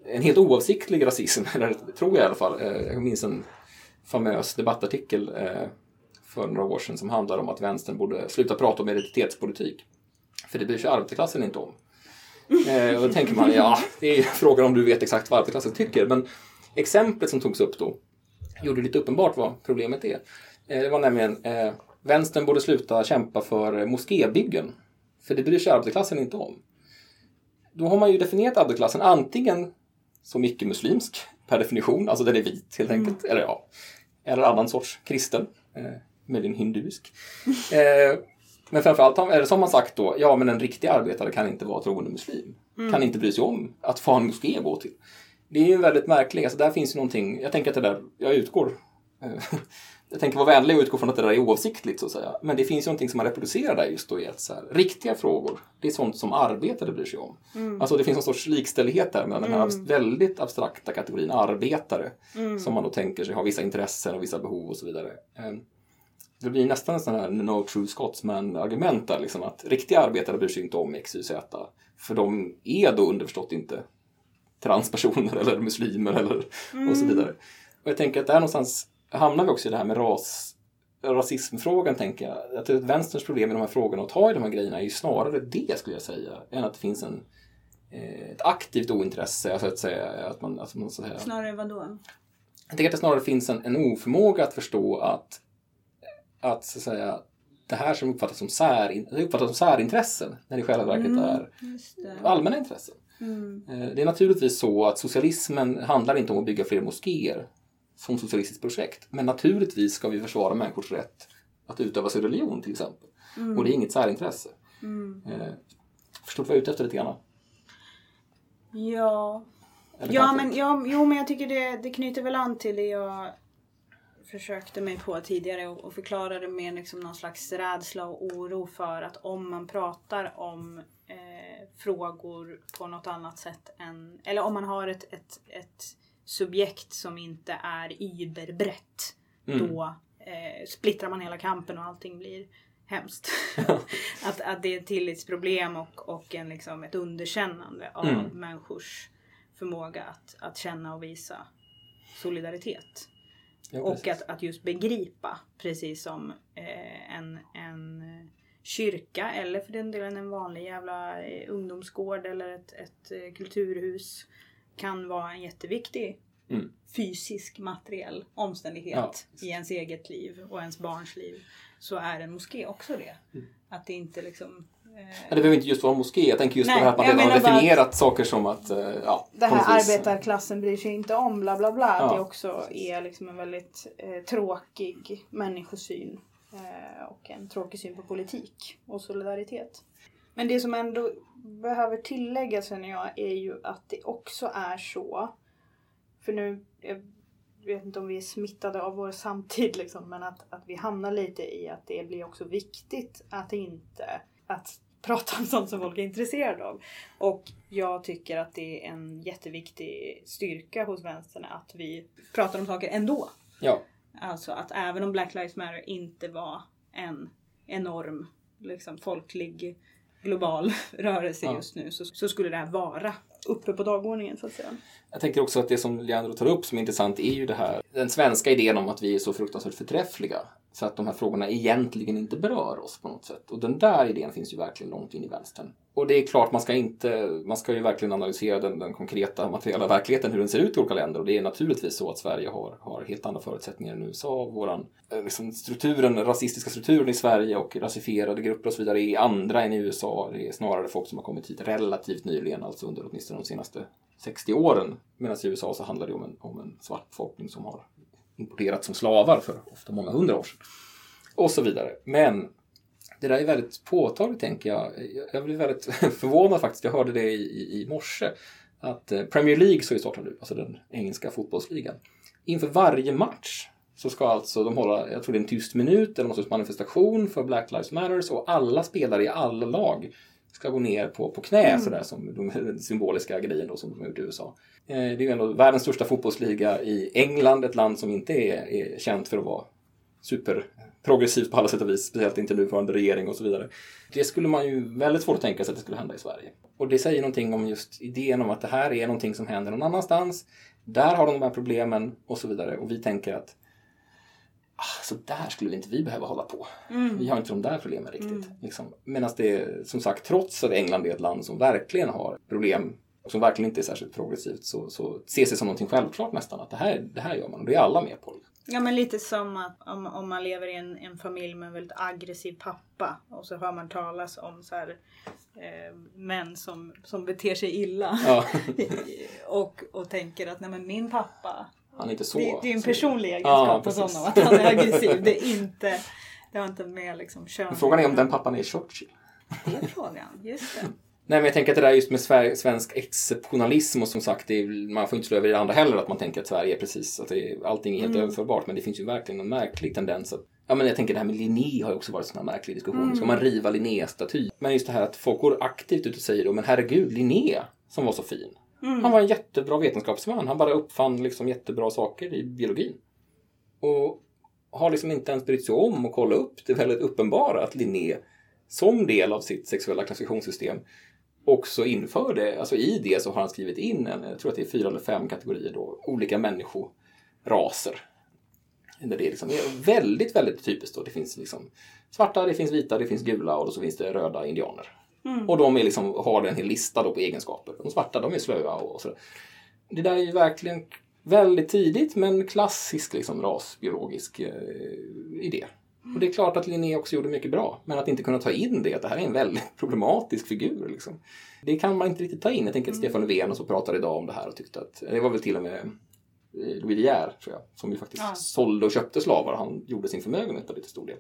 en helt oavsiktlig rasism, eller tror jag i alla fall. Eh, Jag minns en famös debattartikel eh, för några år sedan som handlar om att vänstern borde sluta prata om identitetspolitik. För det bryr sig arbetarklassen inte om. Eh, och då tänker man, ja, det är frågan om du vet exakt vad arbetarklassen tycker. Men exemplet som togs upp då gjorde lite uppenbart vad problemet är. Det var nämligen, vänstern borde sluta kämpa för moskébyggen. För det bryr sig arbetarklassen inte om. Då har man ju definierat arbetarklassen antingen som icke-muslimsk per definition, alltså den är vit helt enkelt, eller ja, eller annan sorts kristen, eh, möjligen hinduisk. Eh, men framförallt eller så har man sagt då, ja men en riktig arbetare kan inte vara troende muslim. Kan inte bry sig om att få en moské gå till. Det är ju väldigt märkligt, alltså där finns ju någonting, jag tänker att det där, jag utgår eh, jag tänker vara vänlig och utgå från att det där är oavsiktligt så att säga. Men det finns ju någonting som man reproducerar där just då i att så här, riktiga frågor, det är sånt som arbetare bryr sig om. Alltså det finns en sorts likställighet där mellan den här abs- väldigt abstrakta kategorin arbetare som man då tänker sig har vissa intressen och vissa behov och så vidare. Eh, Det blir nästan en sån här no true Scotsman-argument där, liksom att riktiga arbetare bryr sig inte om X, Y, Z. För de är då underförstått inte transpersoner eller muslimer eller och så vidare. Och jag tänker att där någonstans hamnar vi också i det här med ras, rasismfrågan, tänker jag. Att vänsterns problem med de här frågorna och ta i de här grejerna är ju snarare det, skulle jag säga, än att det finns en, eh, ett aktivt ointresse, alltså att säga att man, att man så säga, Snarare vad då? jag tänker att det snarare finns en, en oförmåga att förstå att, att, så att säga, det här som uppfattas som, särin, uppfattas som särintressen, när det i själva verket är Just det. allmänna intressen. Mm. Eh, Det är naturligtvis så att socialismen handlar inte om att bygga fler moskéer som socialistiskt projekt. Men naturligtvis ska vi försvara människors rätt att utöva sin religion till exempel. Och det är inget särintresse. Mm. Eh, Förstår du vad jag är ute efter lite grann? Ja. Eller Ja kanske- men, ja, jo, men jag tycker det, det knyter väl an till det jag försökte mig på tidigare och, och förklara det med liksom någon slags rädsla och oro för att om man pratar om eh, frågor på något annat sätt än, eller om man har ett, ett, ett subjekt som inte är überbrett, Mm. då eh, splittrar man hela kampen och allting blir hemskt. att, att det är ett tillitsproblem och, och en, liksom, ett underkännande av Mm. människors förmåga att, att känna och visa solidaritet. Ja, och att, att just begripa, precis som eh, en, en kyrka eller för den delen en vanlig jävla eh, ungdomsgård eller ett, ett eh, kulturhus kan vara en jätteviktig Mm. fysisk materiell omständighet Ja, i ens eget liv och ens barns liv. Så är en moské också det. Mm. Att det inte liksom... Eh, Ja, det behöver inte just vara en moské. Jag tänker just Nej, på det här att man redan har definierat saker som att, eh, ja, det här vis- arbetarklassen bryr sig inte om bla bla bla. Att Ja. det också är liksom en väldigt eh, tråkig människosyn. Eh, och en tråkig syn på politik och solidaritet. Men det som ändå behöver tilläggas känner jag är ju att det också är så. För nu, jag vet inte om vi är smittade av vår samtid liksom. Men att, att vi hamnar lite i att det blir också viktigt att inte att prata om sånt som folk är intresserade av. Och jag tycker att det är en jätteviktig styrka hos vänstern att vi pratar om saker ändå. Ja, Alltså att även om Black Lives Matter inte var en enorm liksom, folklig global rörelse Ja. just nu så, så skulle det här vara uppe på dagordningen så att säga. Jag tänker också att det som Leandro tar upp som är intressant är ju det här, den svenska idén om att vi är så fruktansvärt förträffliga. Så att de här frågorna egentligen inte berör oss på något sätt. Och den där idén finns ju verkligen långt in i vänstern. Och det är klart, man ska inte, man ska ju verkligen analysera den, den konkreta materiella verkligheten, hur den ser ut i olika länder. Och det är naturligtvis så att Sverige har, har helt andra förutsättningar än USA. Våran, eh, liksom strukturen, den rasistiska strukturen i Sverige och rasifierade grupper och så vidare är andra än i USA. Det är snarare folk som har kommit hit relativt nyligen, alltså under åtminstone de senaste 60 åren. Medan i USA så handlar det om en, om en svart befolkning som har importerats som slavar för ofta många hundra år sedan. Och så vidare. Men det där är väldigt påtagligt tänker jag. Jag blev väldigt förvånad faktiskt. Jag hörde det i, i, i morse. Att eh, Premier League så vi startar nu, alltså den engelska fotbollsligan. Inför varje match så ska alltså de hålla, jag tror det är en tyst minut eller någon sorts manifestation för Black Lives Matters och alla spelare i alla lag ska gå ner på, på knä sådär som de, symboliska grejen då som de har gjort i USA. Eh, det är ju ändå världens största fotbollsliga i England, ett land som inte är, är känt för att vara superprogressivt på alla sätt och vis, speciellt inte nuvarande regering och så vidare. Det skulle man ju väldigt svårt att tänka sig att det skulle hända i Sverige. Och det säger någonting om just idén om att det här är någonting som händer någon annanstans. Där har de de här problemen och så vidare. Och vi tänker att så där skulle inte vi behöva hålla på. Vi har inte de där problemen riktigt. Liksom. Medan det är, som sagt, trots att England är ett land som verkligen har problem och som verkligen inte är särskilt progressivt så, så ses det som någonting självklart nästan att det här, det här gör man och det är alla med på. Ja men lite som att om, om man lever i en, en familj med en väldigt aggressiv pappa och så hör man talas om så här, eh, män som, som beter sig illa. Ja, och, och tänker att nej men min pappa han är inte så. det, det är en så- personlig Ja, egenskap hos precis. honom att han är aggressiv. Det är inte, det har inte med liksom kön Men Frågan är om den pappan är Churchill. Det är frågan, just det. Nej, men jag tänker att det där just med svensk exceptionalism och som sagt, är, man får inte slå över i det andra heller att man tänker att Sverige är precis, att det är, allting är helt överförbart. Men det finns ju verkligen en märklig tendens att Ja, men jag tänker det här med Linné har ju också varit en sån här märklig diskussion. Ska man riva Linné-staty? Men just det här att folk går aktivt ut och säger då, men herregud, Linné som var så fin. Han var en jättebra vetenskapsman. Han bara uppfann liksom jättebra saker i biologin. Och har liksom inte ens brytt sig om att kolla upp det väldigt uppenbara att Linné som del av sitt sexuella klassifikationssystem också införde, alltså i det så har han skrivit in en, jag tror att det är fyra eller fem kategorier då, olika människoraser. Där det är liksom är väldigt, väldigt typiskt då. Det finns liksom svarta, det finns vita, det finns gula och så finns det röda indianer. Och de är liksom, har en hel lista då på egenskaper. De svarta, de är slöa och så. Det där är ju verkligen väldigt tidigt men klassisk liksom rasbiologisk eh, idé. Och det är klart att Linné också gjorde mycket bra, men att inte kunna ta in det, att det här är en väldigt problematisk figur. Liksom. Det kan man inte riktigt ta in. Jag tänker att Stefan Löfven och så pratade idag om det här och tyckte att, det var väl till och med eh, Louis De Geer, tror jag, som ju faktiskt Ja. sålde och köpte slavar. Han gjorde sin förmögenhet av det till stor del.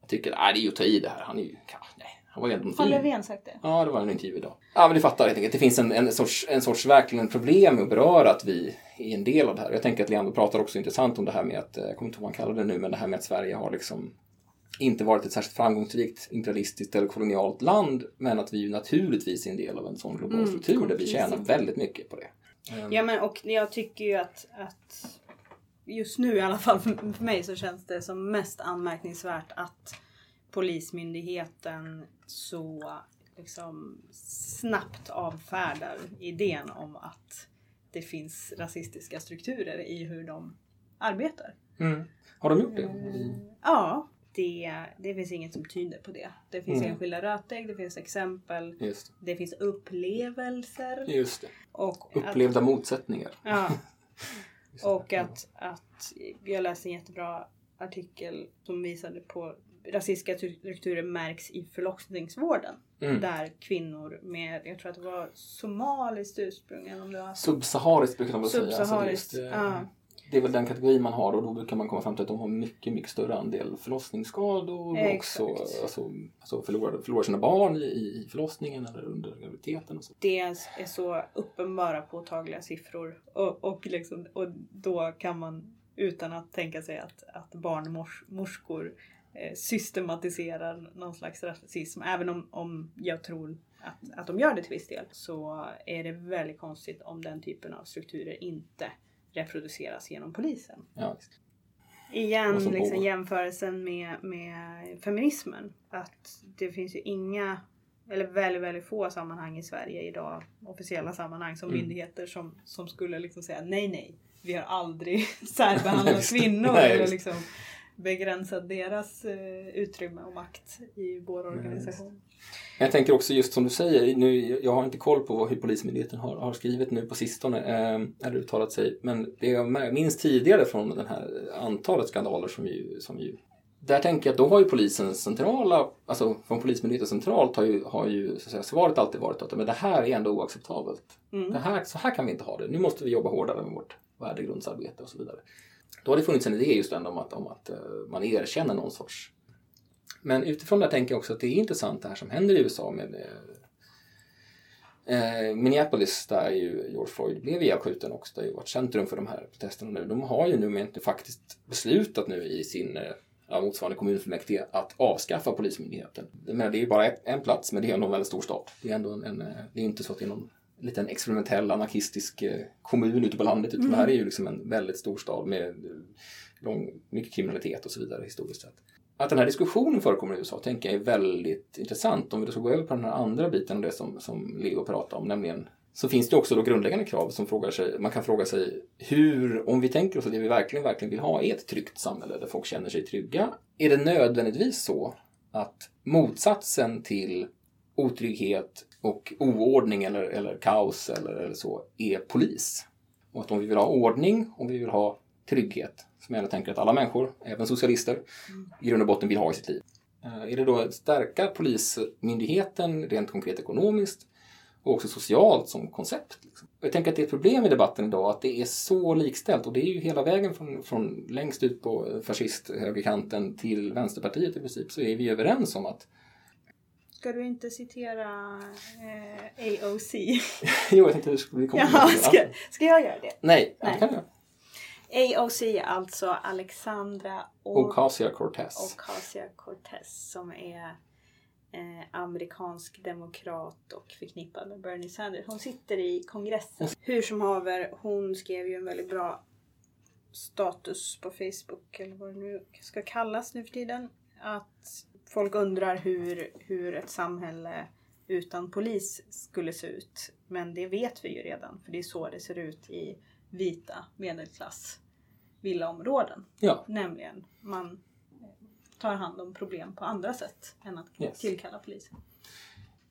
Jag tycker, nej det är ju att ta i det här. Han är ju, nej, han var en Har Löfven sagt det? Ja, det var en intervju idag. Ja, men du fattar helt enkelt. Det finns en, en, sorts, en sorts verkligen problem med att beröra att vi är en del av det här. Jag tänker att Leander pratar också intressant om det här med att, eh, jag kommer inte ihåg vad han kallar det nu, men det här med att Sverige har liksom inte varit ett särskilt framgångsrikt imperialistiskt eller kolonialt land, men att vi ju naturligtvis är en del av en sån global Mm, struktur där vi tjänar väldigt mycket på det. Ehm, Ja men och jag tycker ju att, att just nu i alla fall för mig så känns det som mest anmärkningsvärt att Polismyndigheten så liksom snabbt avfärdar idén om att det finns rasistiska strukturer i hur de arbetar. Mm. Har de gjort det? Ja, det, det finns inget som tyder på det. Det finns Mm. enskilda rötägg, det finns exempel, Just, det finns upplevelser. just det. Och att- Upplevda motsättningar. Ja, det. och att, att jag läste en jättebra artikel som visade på rasistiska strukturer märks i förlossningsvården. Mm. Där kvinnor med, jag tror att det var somaliskt ursprung eller om det var Subsahariskt brukar de väl säga. Alltså det, är just, eh, ja. det är väl den kategori man har och då brukar man komma fram till att de har mycket, mycket större andel förlossningsskador och också alltså, alltså förlorar, förlorar sina barn i, i förlossningen eller under graviditeten. Och så. Det är så uppenbara påtagliga siffror och, och, liksom, och då kan man utan att tänka sig att, att barnmorskor systematiserar någon slags rasism. Även om, om jag tror att, att de gör det till viss del så är det väldigt konstigt om den typen av strukturer inte reproduceras genom polisen. Ja. Igen liksom jämförelsen med, med feminismen. Att det finns ju inga, eller väldigt, väldigt få sammanhang i Sverige idag, officiella sammanhang som Mm. myndigheter som, som skulle liksom säga nej, nej. Vi har aldrig särbehandlat kvinnor Nej, eller liksom begränsat deras eh, utrymme och makt i vår organisation. Jag tänker också just som du säger, nu, jag har inte koll på vad, hur Polismyndigheten har, har skrivit nu på sistone, eh, eller uttalat sig, men det jag minns tidigare från den här antalet skandaler som ju, som ju där tänker jag att då har ju polisen centrala, alltså från Polismyndigheten centralt har ju, har ju så att säga, svaret alltid varit att men det här är ändå oacceptabelt. Mm. Det här, så här kan vi inte ha det. Nu måste vi jobba hårdare med vårt värdegrundsarbete och så vidare. Då har det funnits en idé just ändå om att, om att eh, man erkänner någon sorts... Men utifrån det tänker jag också att det är intressant det här som händer i USA med eh, eh Minneapolis där ju George Floyd blev ihjälskjuten också. Det har ju varit centrum för de här protesterna nu. De har ju nu inte faktiskt beslutat nu i sin eh, ja, motsvarande kommunfullmäktige att avskaffa Polismyndigheten. Men det är ju bara ett, en plats, men det är ändå en väldigt stor stad. Det är ändå en, en, det är inte så att det är någon liten experimentell anarkistisk eh, kommun ute på landet. Utan det här är ju liksom en väldigt stor stad med eh, lång, mycket kriminalitet och så vidare historiskt sett. Att den här diskussionen förekommer i USA tänker jag är väldigt intressant. Om vi då ska gå över på den här andra biten av det som, som Leo pratade om, nämligen så finns det också då grundläggande krav som frågar sig, man kan fråga sig hur, om vi tänker oss att det vi verkligen, verkligen vill ha är ett tryggt samhälle där folk känner sig trygga. Är det nödvändigtvis så att motsatsen till otrygghet och oordning eller, eller kaos eller, eller så är polis? Och att om vi vill ha ordning, om vi vill ha trygghet, som jag tänker att alla människor, även socialister, i grund och botten vill ha i sitt liv. Eh, är det då att stärka polismyndigheten rent konkret ekonomiskt och också socialt som koncept? Liksom? Jag tänker att det är ett problem i debatten idag att det är så likställt och det är ju hela vägen från, från längst ut på fascist-högerkanten till Vänsterpartiet i princip så är vi överens om att Ska du inte citera eh, AOC? jo, jag tänkte hur skulle vi komma Jaha, ska, ska jag göra det? Nej, Nej. det kan jag. AOC är alltså Alexandra Ocasio-Cortez. Ocasio-Cortez som är eh, amerikansk demokrat och förknippad med Bernie Sanders. Hon sitter i kongressen. Hur som haver, hon skrev ju en väldigt bra status på Facebook eller vad det nu ska kallas nu för tiden. Att folk undrar hur, hur ett samhälle utan polis skulle se ut. Men det vet vi ju redan för det är så det ser ut i vita medelklass villaområden. Ja, Nämligen man tar hand om problem på andra sätt än att Yes. tillkalla polisen.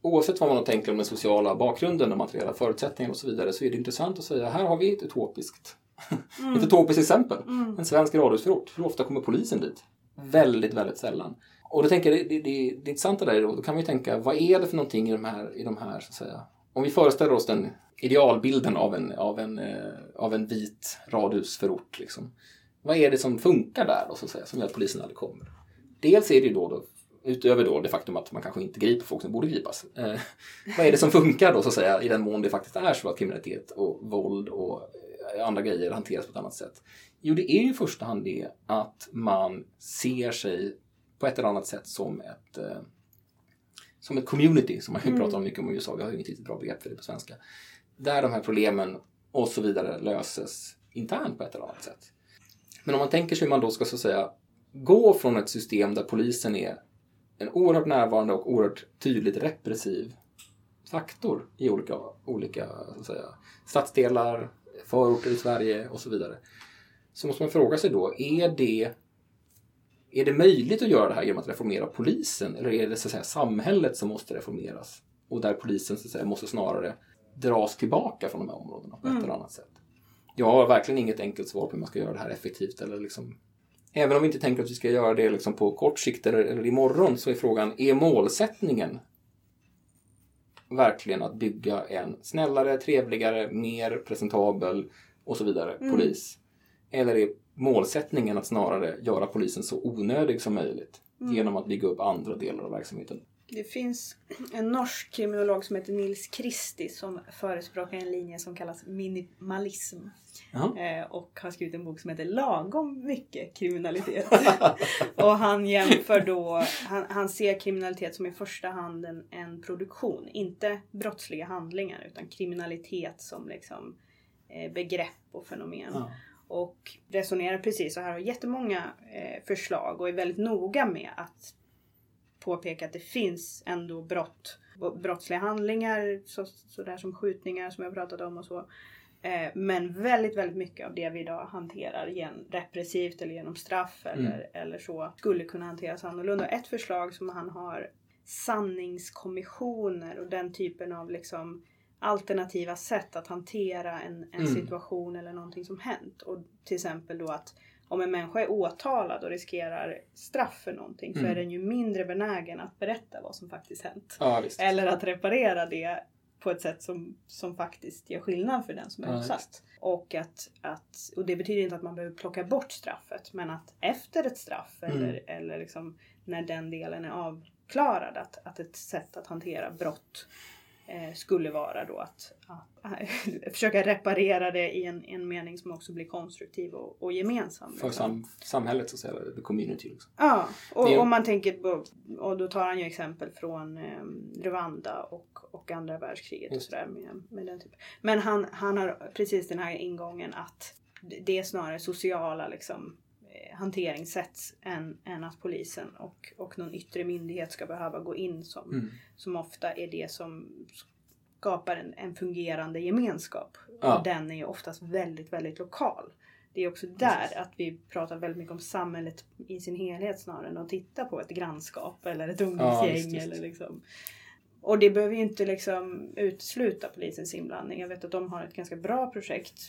oavsett vad man tänker om den sociala bakgrunden, de materiella förutsättningarna och så vidare så är det intressant att säga här har vi ett utopiskt, ett utopiskt exempel. Mm. En svensk radhusförort. Hur ofta kommer polisen dit? Väldigt, väldigt sällan. Och då tänker jag, det, det, det, det intressanta där är då, då kan vi tänka, vad är det för någonting i de här, i de här så att säga, om vi föreställer oss den idealbilden av en, av en, eh, av en vit radhusförort. Liksom. Vad är det som funkar där då, så att säga, som gör att polisen aldrig kommer? Dels är det ju då, då utöver då det faktum att man kanske inte griper folk som borde gripas. Eh, vad är det som funkar då så att säga i den mån det faktiskt är så att kriminalitet och våld och eh, andra grejer hanteras på ett annat sätt? Jo, det är ju i första hand det att man ser sig på ett eller annat sätt som ett, eh, som ett community, som man ju pratar om mycket om i USA. Vi har ju inget riktigt bra begrepp för det på svenska. Där de här problemen och så vidare löses internt på ett eller annat sätt. Men om man tänker sig hur man då ska så att säga gå från ett system där polisen är en oerhört närvarande och oerhört tydligt repressiv faktor i olika, olika så att säga, stadsdelar, förorter i Sverige och så vidare. Så måste man fråga sig då, är det, är det möjligt att göra det här genom att reformera polisen? Eller är det så att säga, samhället som måste reformeras? Och där polisen så att säga, måste snarare dras tillbaka från de här områdena på ett eller annat sätt. Jag har verkligen inget enkelt svar på hur man ska göra det här effektivt. Eller liksom, även om vi inte tänker att vi ska göra det liksom på kort sikt eller, eller imorgon så är frågan, är målsättningen verkligen att bygga en snällare, trevligare, mer presentabel och så vidare polis? Eller är målsättningen att snarare göra polisen så onödig som möjligt genom att bygga upp andra delar av verksamheten? Det finns en norsk kriminolog som heter Nils Kristi som förespråkar en linje som kallas minimalism. Eh, och har skrivit en bok som heter Lagom mycket kriminalitet. och han jämför då, han, han ser kriminalitet som i första hand en, en produktion. Inte brottsliga handlingar utan kriminalitet som liksom eh, begrepp och fenomen. Ja. Och resonerar precis så här har jättemånga eh, förslag och är väldigt noga med att påpeka att det finns ändå brott. Brottsliga handlingar, så, sådär som skjutningar som jag pratat om och så. Eh, men väldigt, väldigt mycket av det vi idag hanterar gen, repressivt eller genom straff eller, eller så skulle kunna hanteras annorlunda. Ett förslag som han har sanningskommissioner och den typen av liksom alternativa sätt att hantera en, en Mm. situation eller någonting som hänt. Och till exempel då att om en människa är åtalad och riskerar straff för någonting så Mm. är den ju mindre benägen att berätta vad som faktiskt hänt. Ja. Eller att reparera det på ett sätt som, som faktiskt gör skillnad för den som är Ja, utsatt. Och, att, att, och det betyder inte att man behöver plocka bort straffet men att efter ett straff Mm. eller, eller liksom när den delen är avklarad att, att ett sätt att hantera brott skulle vara då att, att försöka reparera det i en, en mening som också blir konstruktiv och, och gemensam. För liksom. sam samhället så att säga, the community. Liksom. Ja, och om man tänker på, och då tar han ju exempel från eh, Rwanda och, och andra världskriget och sådär med, med den typen. Men han, han har precis den här ingången att det är snarare sociala liksom, eh, hanteringssätt än, än att polisen och, och någon yttre myndighet ska behöva gå in som, Mm. som ofta är det som skapar en, en fungerande gemenskap. Ja. Och den är ju oftast väldigt, väldigt lokal. Det är också där att vi pratar väldigt mycket om samhället i sin helhet snarare än att titta på ett grannskap eller ett Ja, ungdomsgäng. just, just. Eller liksom. Och det behöver ju inte liksom utesluta polisens inblandning. Jag vet att de har ett ganska bra projekt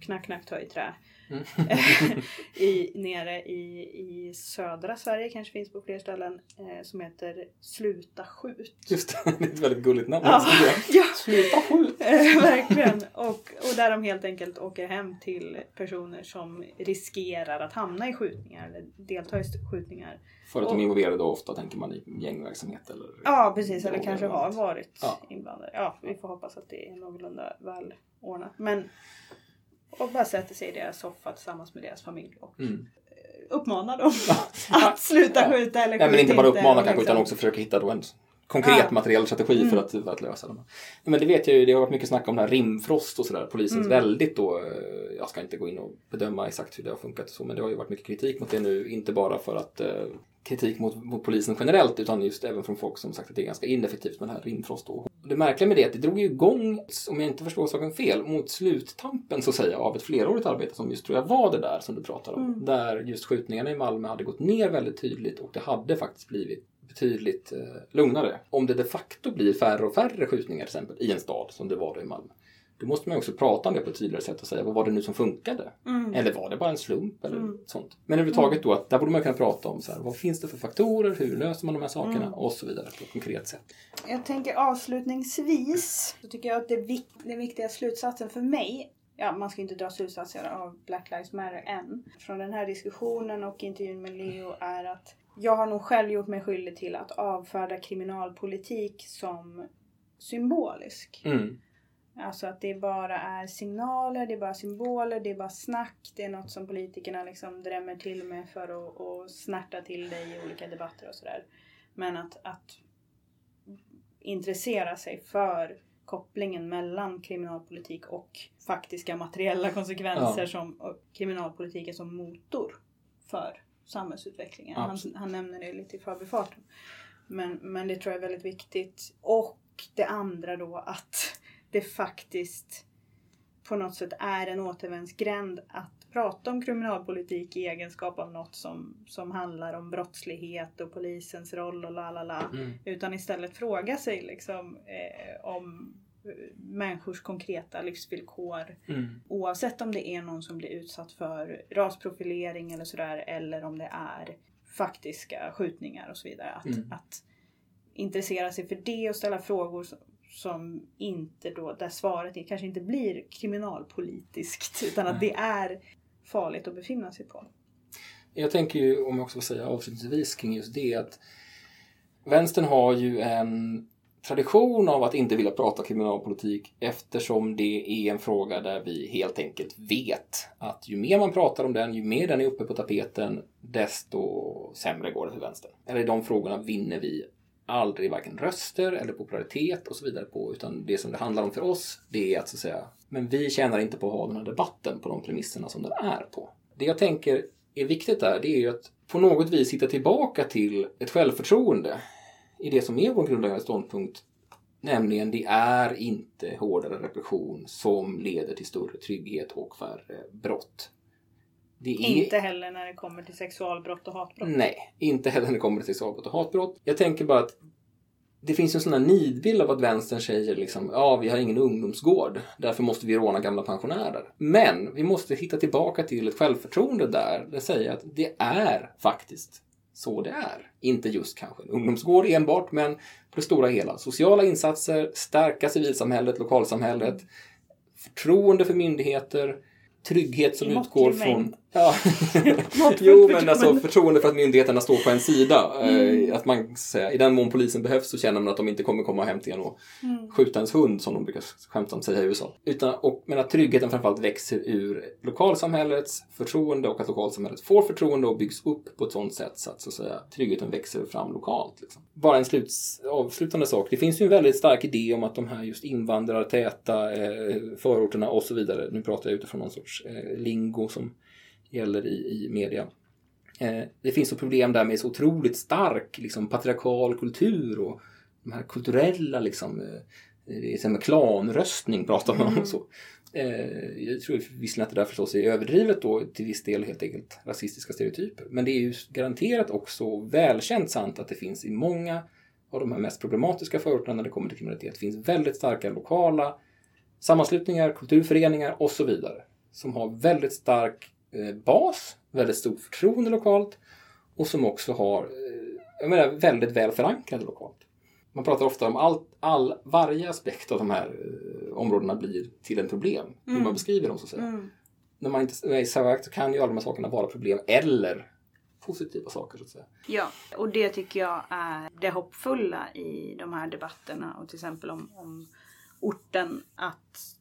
Knack knack ta i trä. Mm. I, nere i, i södra Sverige, kanske finns på fler ställen, eh, som heter Sluta skjut. Just det, det är ett väldigt gulligt namn. Ja, ja. Sluta skjut! Eh, Verkligen. Och, och där de helt enkelt åker hem till personer som riskerar att hamna i skjutningar eller delta i skjutningar. För att de är involverade då ofta tänker man i gängverksamhet eller... Ja precis, eller kanske har varit Ja. inblandade. Ja, vi får hoppas att det är någorlunda väl ordnat. Men och bara sätter sig i deras soffa tillsammans med deras familj och Mm. uppmanar dem att sluta skjuta eller Nej, men inte bara uppmana kanske utan liksom- också försöka hitta då en konkret Ja. materiell strategi för, Mm. att, för att lösa dem. Men det vet jag ju, det har varit mycket snack om det här rimfrost och sådär. Polisens Mm. väldigt då, eh, jag ska inte gå in och bedöma exakt hur det har funkat och så, men det har ju varit mycket kritik mot det nu. Inte bara för att eh, kritik mot, mot polisen generellt utan just även från folk som sagt att det är ganska ineffektivt med det här rimfrost. Och det märkliga med det är att det drog ju igång, om jag inte förstår saken fel, mot sluttampen så att säga av ett flerårigt arbete som just tror jag var det där som du pratar om. Mm. Där just skjutningarna i Malmö hade gått ner väldigt tydligt och det hade faktiskt blivit betydligt eh, lugnare. Om det de facto blir färre och färre skjutningar till exempel i en stad som det var då i Malmö. Då måste man också prata om det på ett tydligare sätt och säga vad var det nu som funkade? Mm. Eller var det bara en slump eller Mm. sånt? Men överhuvudtaget då att där borde man kunna prata om så här, vad finns det för faktorer, hur löser man de här sakerna Mm. och så vidare på ett konkret sätt. Jag tänker avslutningsvis så tycker jag att det vik- den viktiga slutsatsen för mig Ja, man ska inte dra slutsatser av Black Lives Matter än. Från den här diskussionen och intervjun med Leo är att jag har nog själv gjort mig skyldig till att avfärda kriminalpolitik som symbolisk. Mm. Alltså att det bara är signaler, det är bara symboler, det är bara snack. Det är något som politikerna liksom drämmer till med för att, att snärta till dig i olika debatter och sådär. Men att, att intressera sig för kopplingen mellan kriminalpolitik och faktiska materiella konsekvenser Ja. som och kriminalpolitiken som motor för samhällsutvecklingen. Han, han nämner det lite i förbifarten. Men, men det tror jag är väldigt viktigt. Och det andra då att det faktiskt på något sätt är en återvändsgränd att prata om kriminalpolitik i egenskap av något som, som handlar om brottslighet och polisens roll och la la la. Mm. Utan istället fråga sig liksom eh, om människors konkreta livsvillkor Mm. oavsett om det är någon som blir utsatt för rasprofilering eller sådär eller om det är faktiska skjutningar och så vidare. Att, Mm. att intressera sig för det och ställa frågor som, som inte då, där svaret är, kanske inte blir kriminalpolitiskt utan att det är farligt att befinna sig på. Jag tänker ju, om jag också får säga avslutningsvis kring just det, att vänstern har ju en tradition av att inte vilja prata kriminalpolitik eftersom det är en fråga där vi helt enkelt vet att ju mer man pratar om den, ju mer den är uppe på tapeten, desto sämre går det för vänstern. Eller i de frågorna vinner vi aldrig varken röster eller popularitet och så vidare på, utan det som det handlar om för oss, det är att så att säga, men vi tjänar inte på att ha den här debatten på de premisserna som den är på. Det jag tänker är viktigt där, det är ju att på något vis hitta tillbaka till ett självförtroende i det som är vår grundläggande ståndpunkt. Nämligen, det är inte hårdare repression som leder till större trygghet och färre brott. Är... Inte heller när det kommer till sexualbrott och hatbrott. Nej, inte heller när det kommer till sexualbrott och hatbrott. Jag tänker bara att det finns en sån här nidbild av att vänstern säger liksom, ja, vi har ingen ungdomsgård, därför måste vi råna gamla pensionärer. Men vi måste hitta tillbaka till ett självförtroende där, det säger att det är faktiskt så det är. Inte just kanske en ungdomsgård enbart, men på det stora hela. Sociala insatser, stärka civilsamhället, lokalsamhället, förtroende för myndigheter, trygghet som utgår från... Ja. jo, men alltså förtroende för att myndigheterna står på en sida. Eh, mm. Att man, säga, I den mån polisen behövs så känner man att de inte kommer komma hem till en och mm. skjuta ens hund, som de brukar skämtsamt säga i USA. Utan, och, men att tryggheten framförallt växer ur lokalsamhällets förtroende och att lokalsamhället får förtroende och byggs upp på ett sådant sätt så att, så att säga, tryggheten växer fram lokalt. Liksom. Bara en sluts, avslutande sak. Det finns ju en väldigt stark idé om att de här just invandrartäta eh, förorterna och så vidare, nu pratar jag utifrån någon sorts eh, lingo som gäller i, i media. Eh, det finns så problem där med så otroligt stark liksom, patriarkal kultur och de här kulturella liksom, eh, med klanröstning pratar man om. Mm. Så. Eh, jag tror visserligen att det där förstås är överdrivet då till viss del helt enkelt rasistiska stereotyper. Men det är ju garanterat också välkänt sant att det finns i många av de här mest problematiska förorterna när det kommer till kriminalitet. Finns väldigt starka lokala sammanslutningar, kulturföreningar och så vidare som har väldigt stark bas, väldigt stort förtroende lokalt och som också har eh, jag menar, väldigt väl förankrade lokalt. Man pratar ofta om allt, all, varje aspekt av de här eh, områdena blir till en problem. Mm. Hur man beskriver dem så att säga. Mm. När man inte är så kan ju alla de här sakerna vara problem eller positiva saker så att säga. Ja, och det tycker jag är det hoppfulla i de här debatterna och till exempel om, om orten att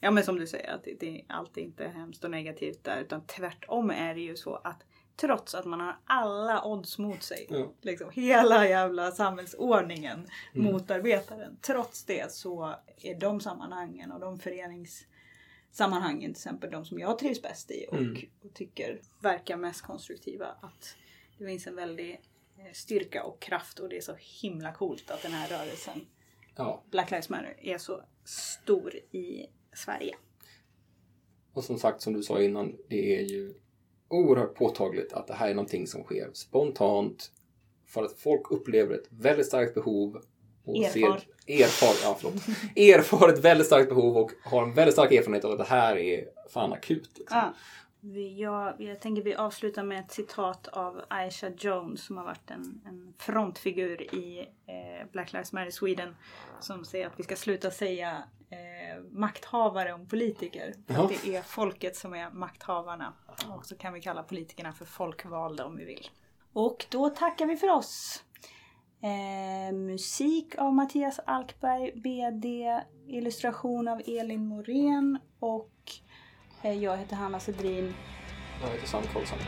Ja men som du säger, att det, allt är inte hemskt och negativt där utan tvärtom är det ju så att trots att man har alla odds mot sig, ja. liksom, hela jävla samhällsordningen mm. motarbetar den. Trots det så är de sammanhangen och de föreningssammanhangen till exempel de som jag trivs bäst i och, mm. och tycker verkar mest konstruktiva. Att det finns en väldig eh, styrka och kraft och det är så himla coolt att den här rörelsen ja. Black Lives Matter är så stor i Sverige. Och som sagt, som du sa innan, det är ju oerhört påtagligt att det här är någonting som sker spontant för att folk upplever ett väldigt starkt behov och erfar. ser erfar, ja, förlåt, erfar ett väldigt starkt behov och har en väldigt stark erfarenhet av att det här är fan akut. Liksom. Ah. Jag, jag tänker vi avslutar med ett citat av Aisha Jones som har varit en, en frontfigur i eh, Black Lives Matter Sweden. Som säger att vi ska sluta säga eh, makthavare om politiker. För det är folket som är makthavarna. Och så kan vi kalla politikerna för folkvalda om vi vill. Och då tackar vi för oss. Eh, musik av Mattias Alkberg, BD, illustration av Elin Morén och eh, jag heter Hanna Sedrin. Jag heter Sam Karlsson.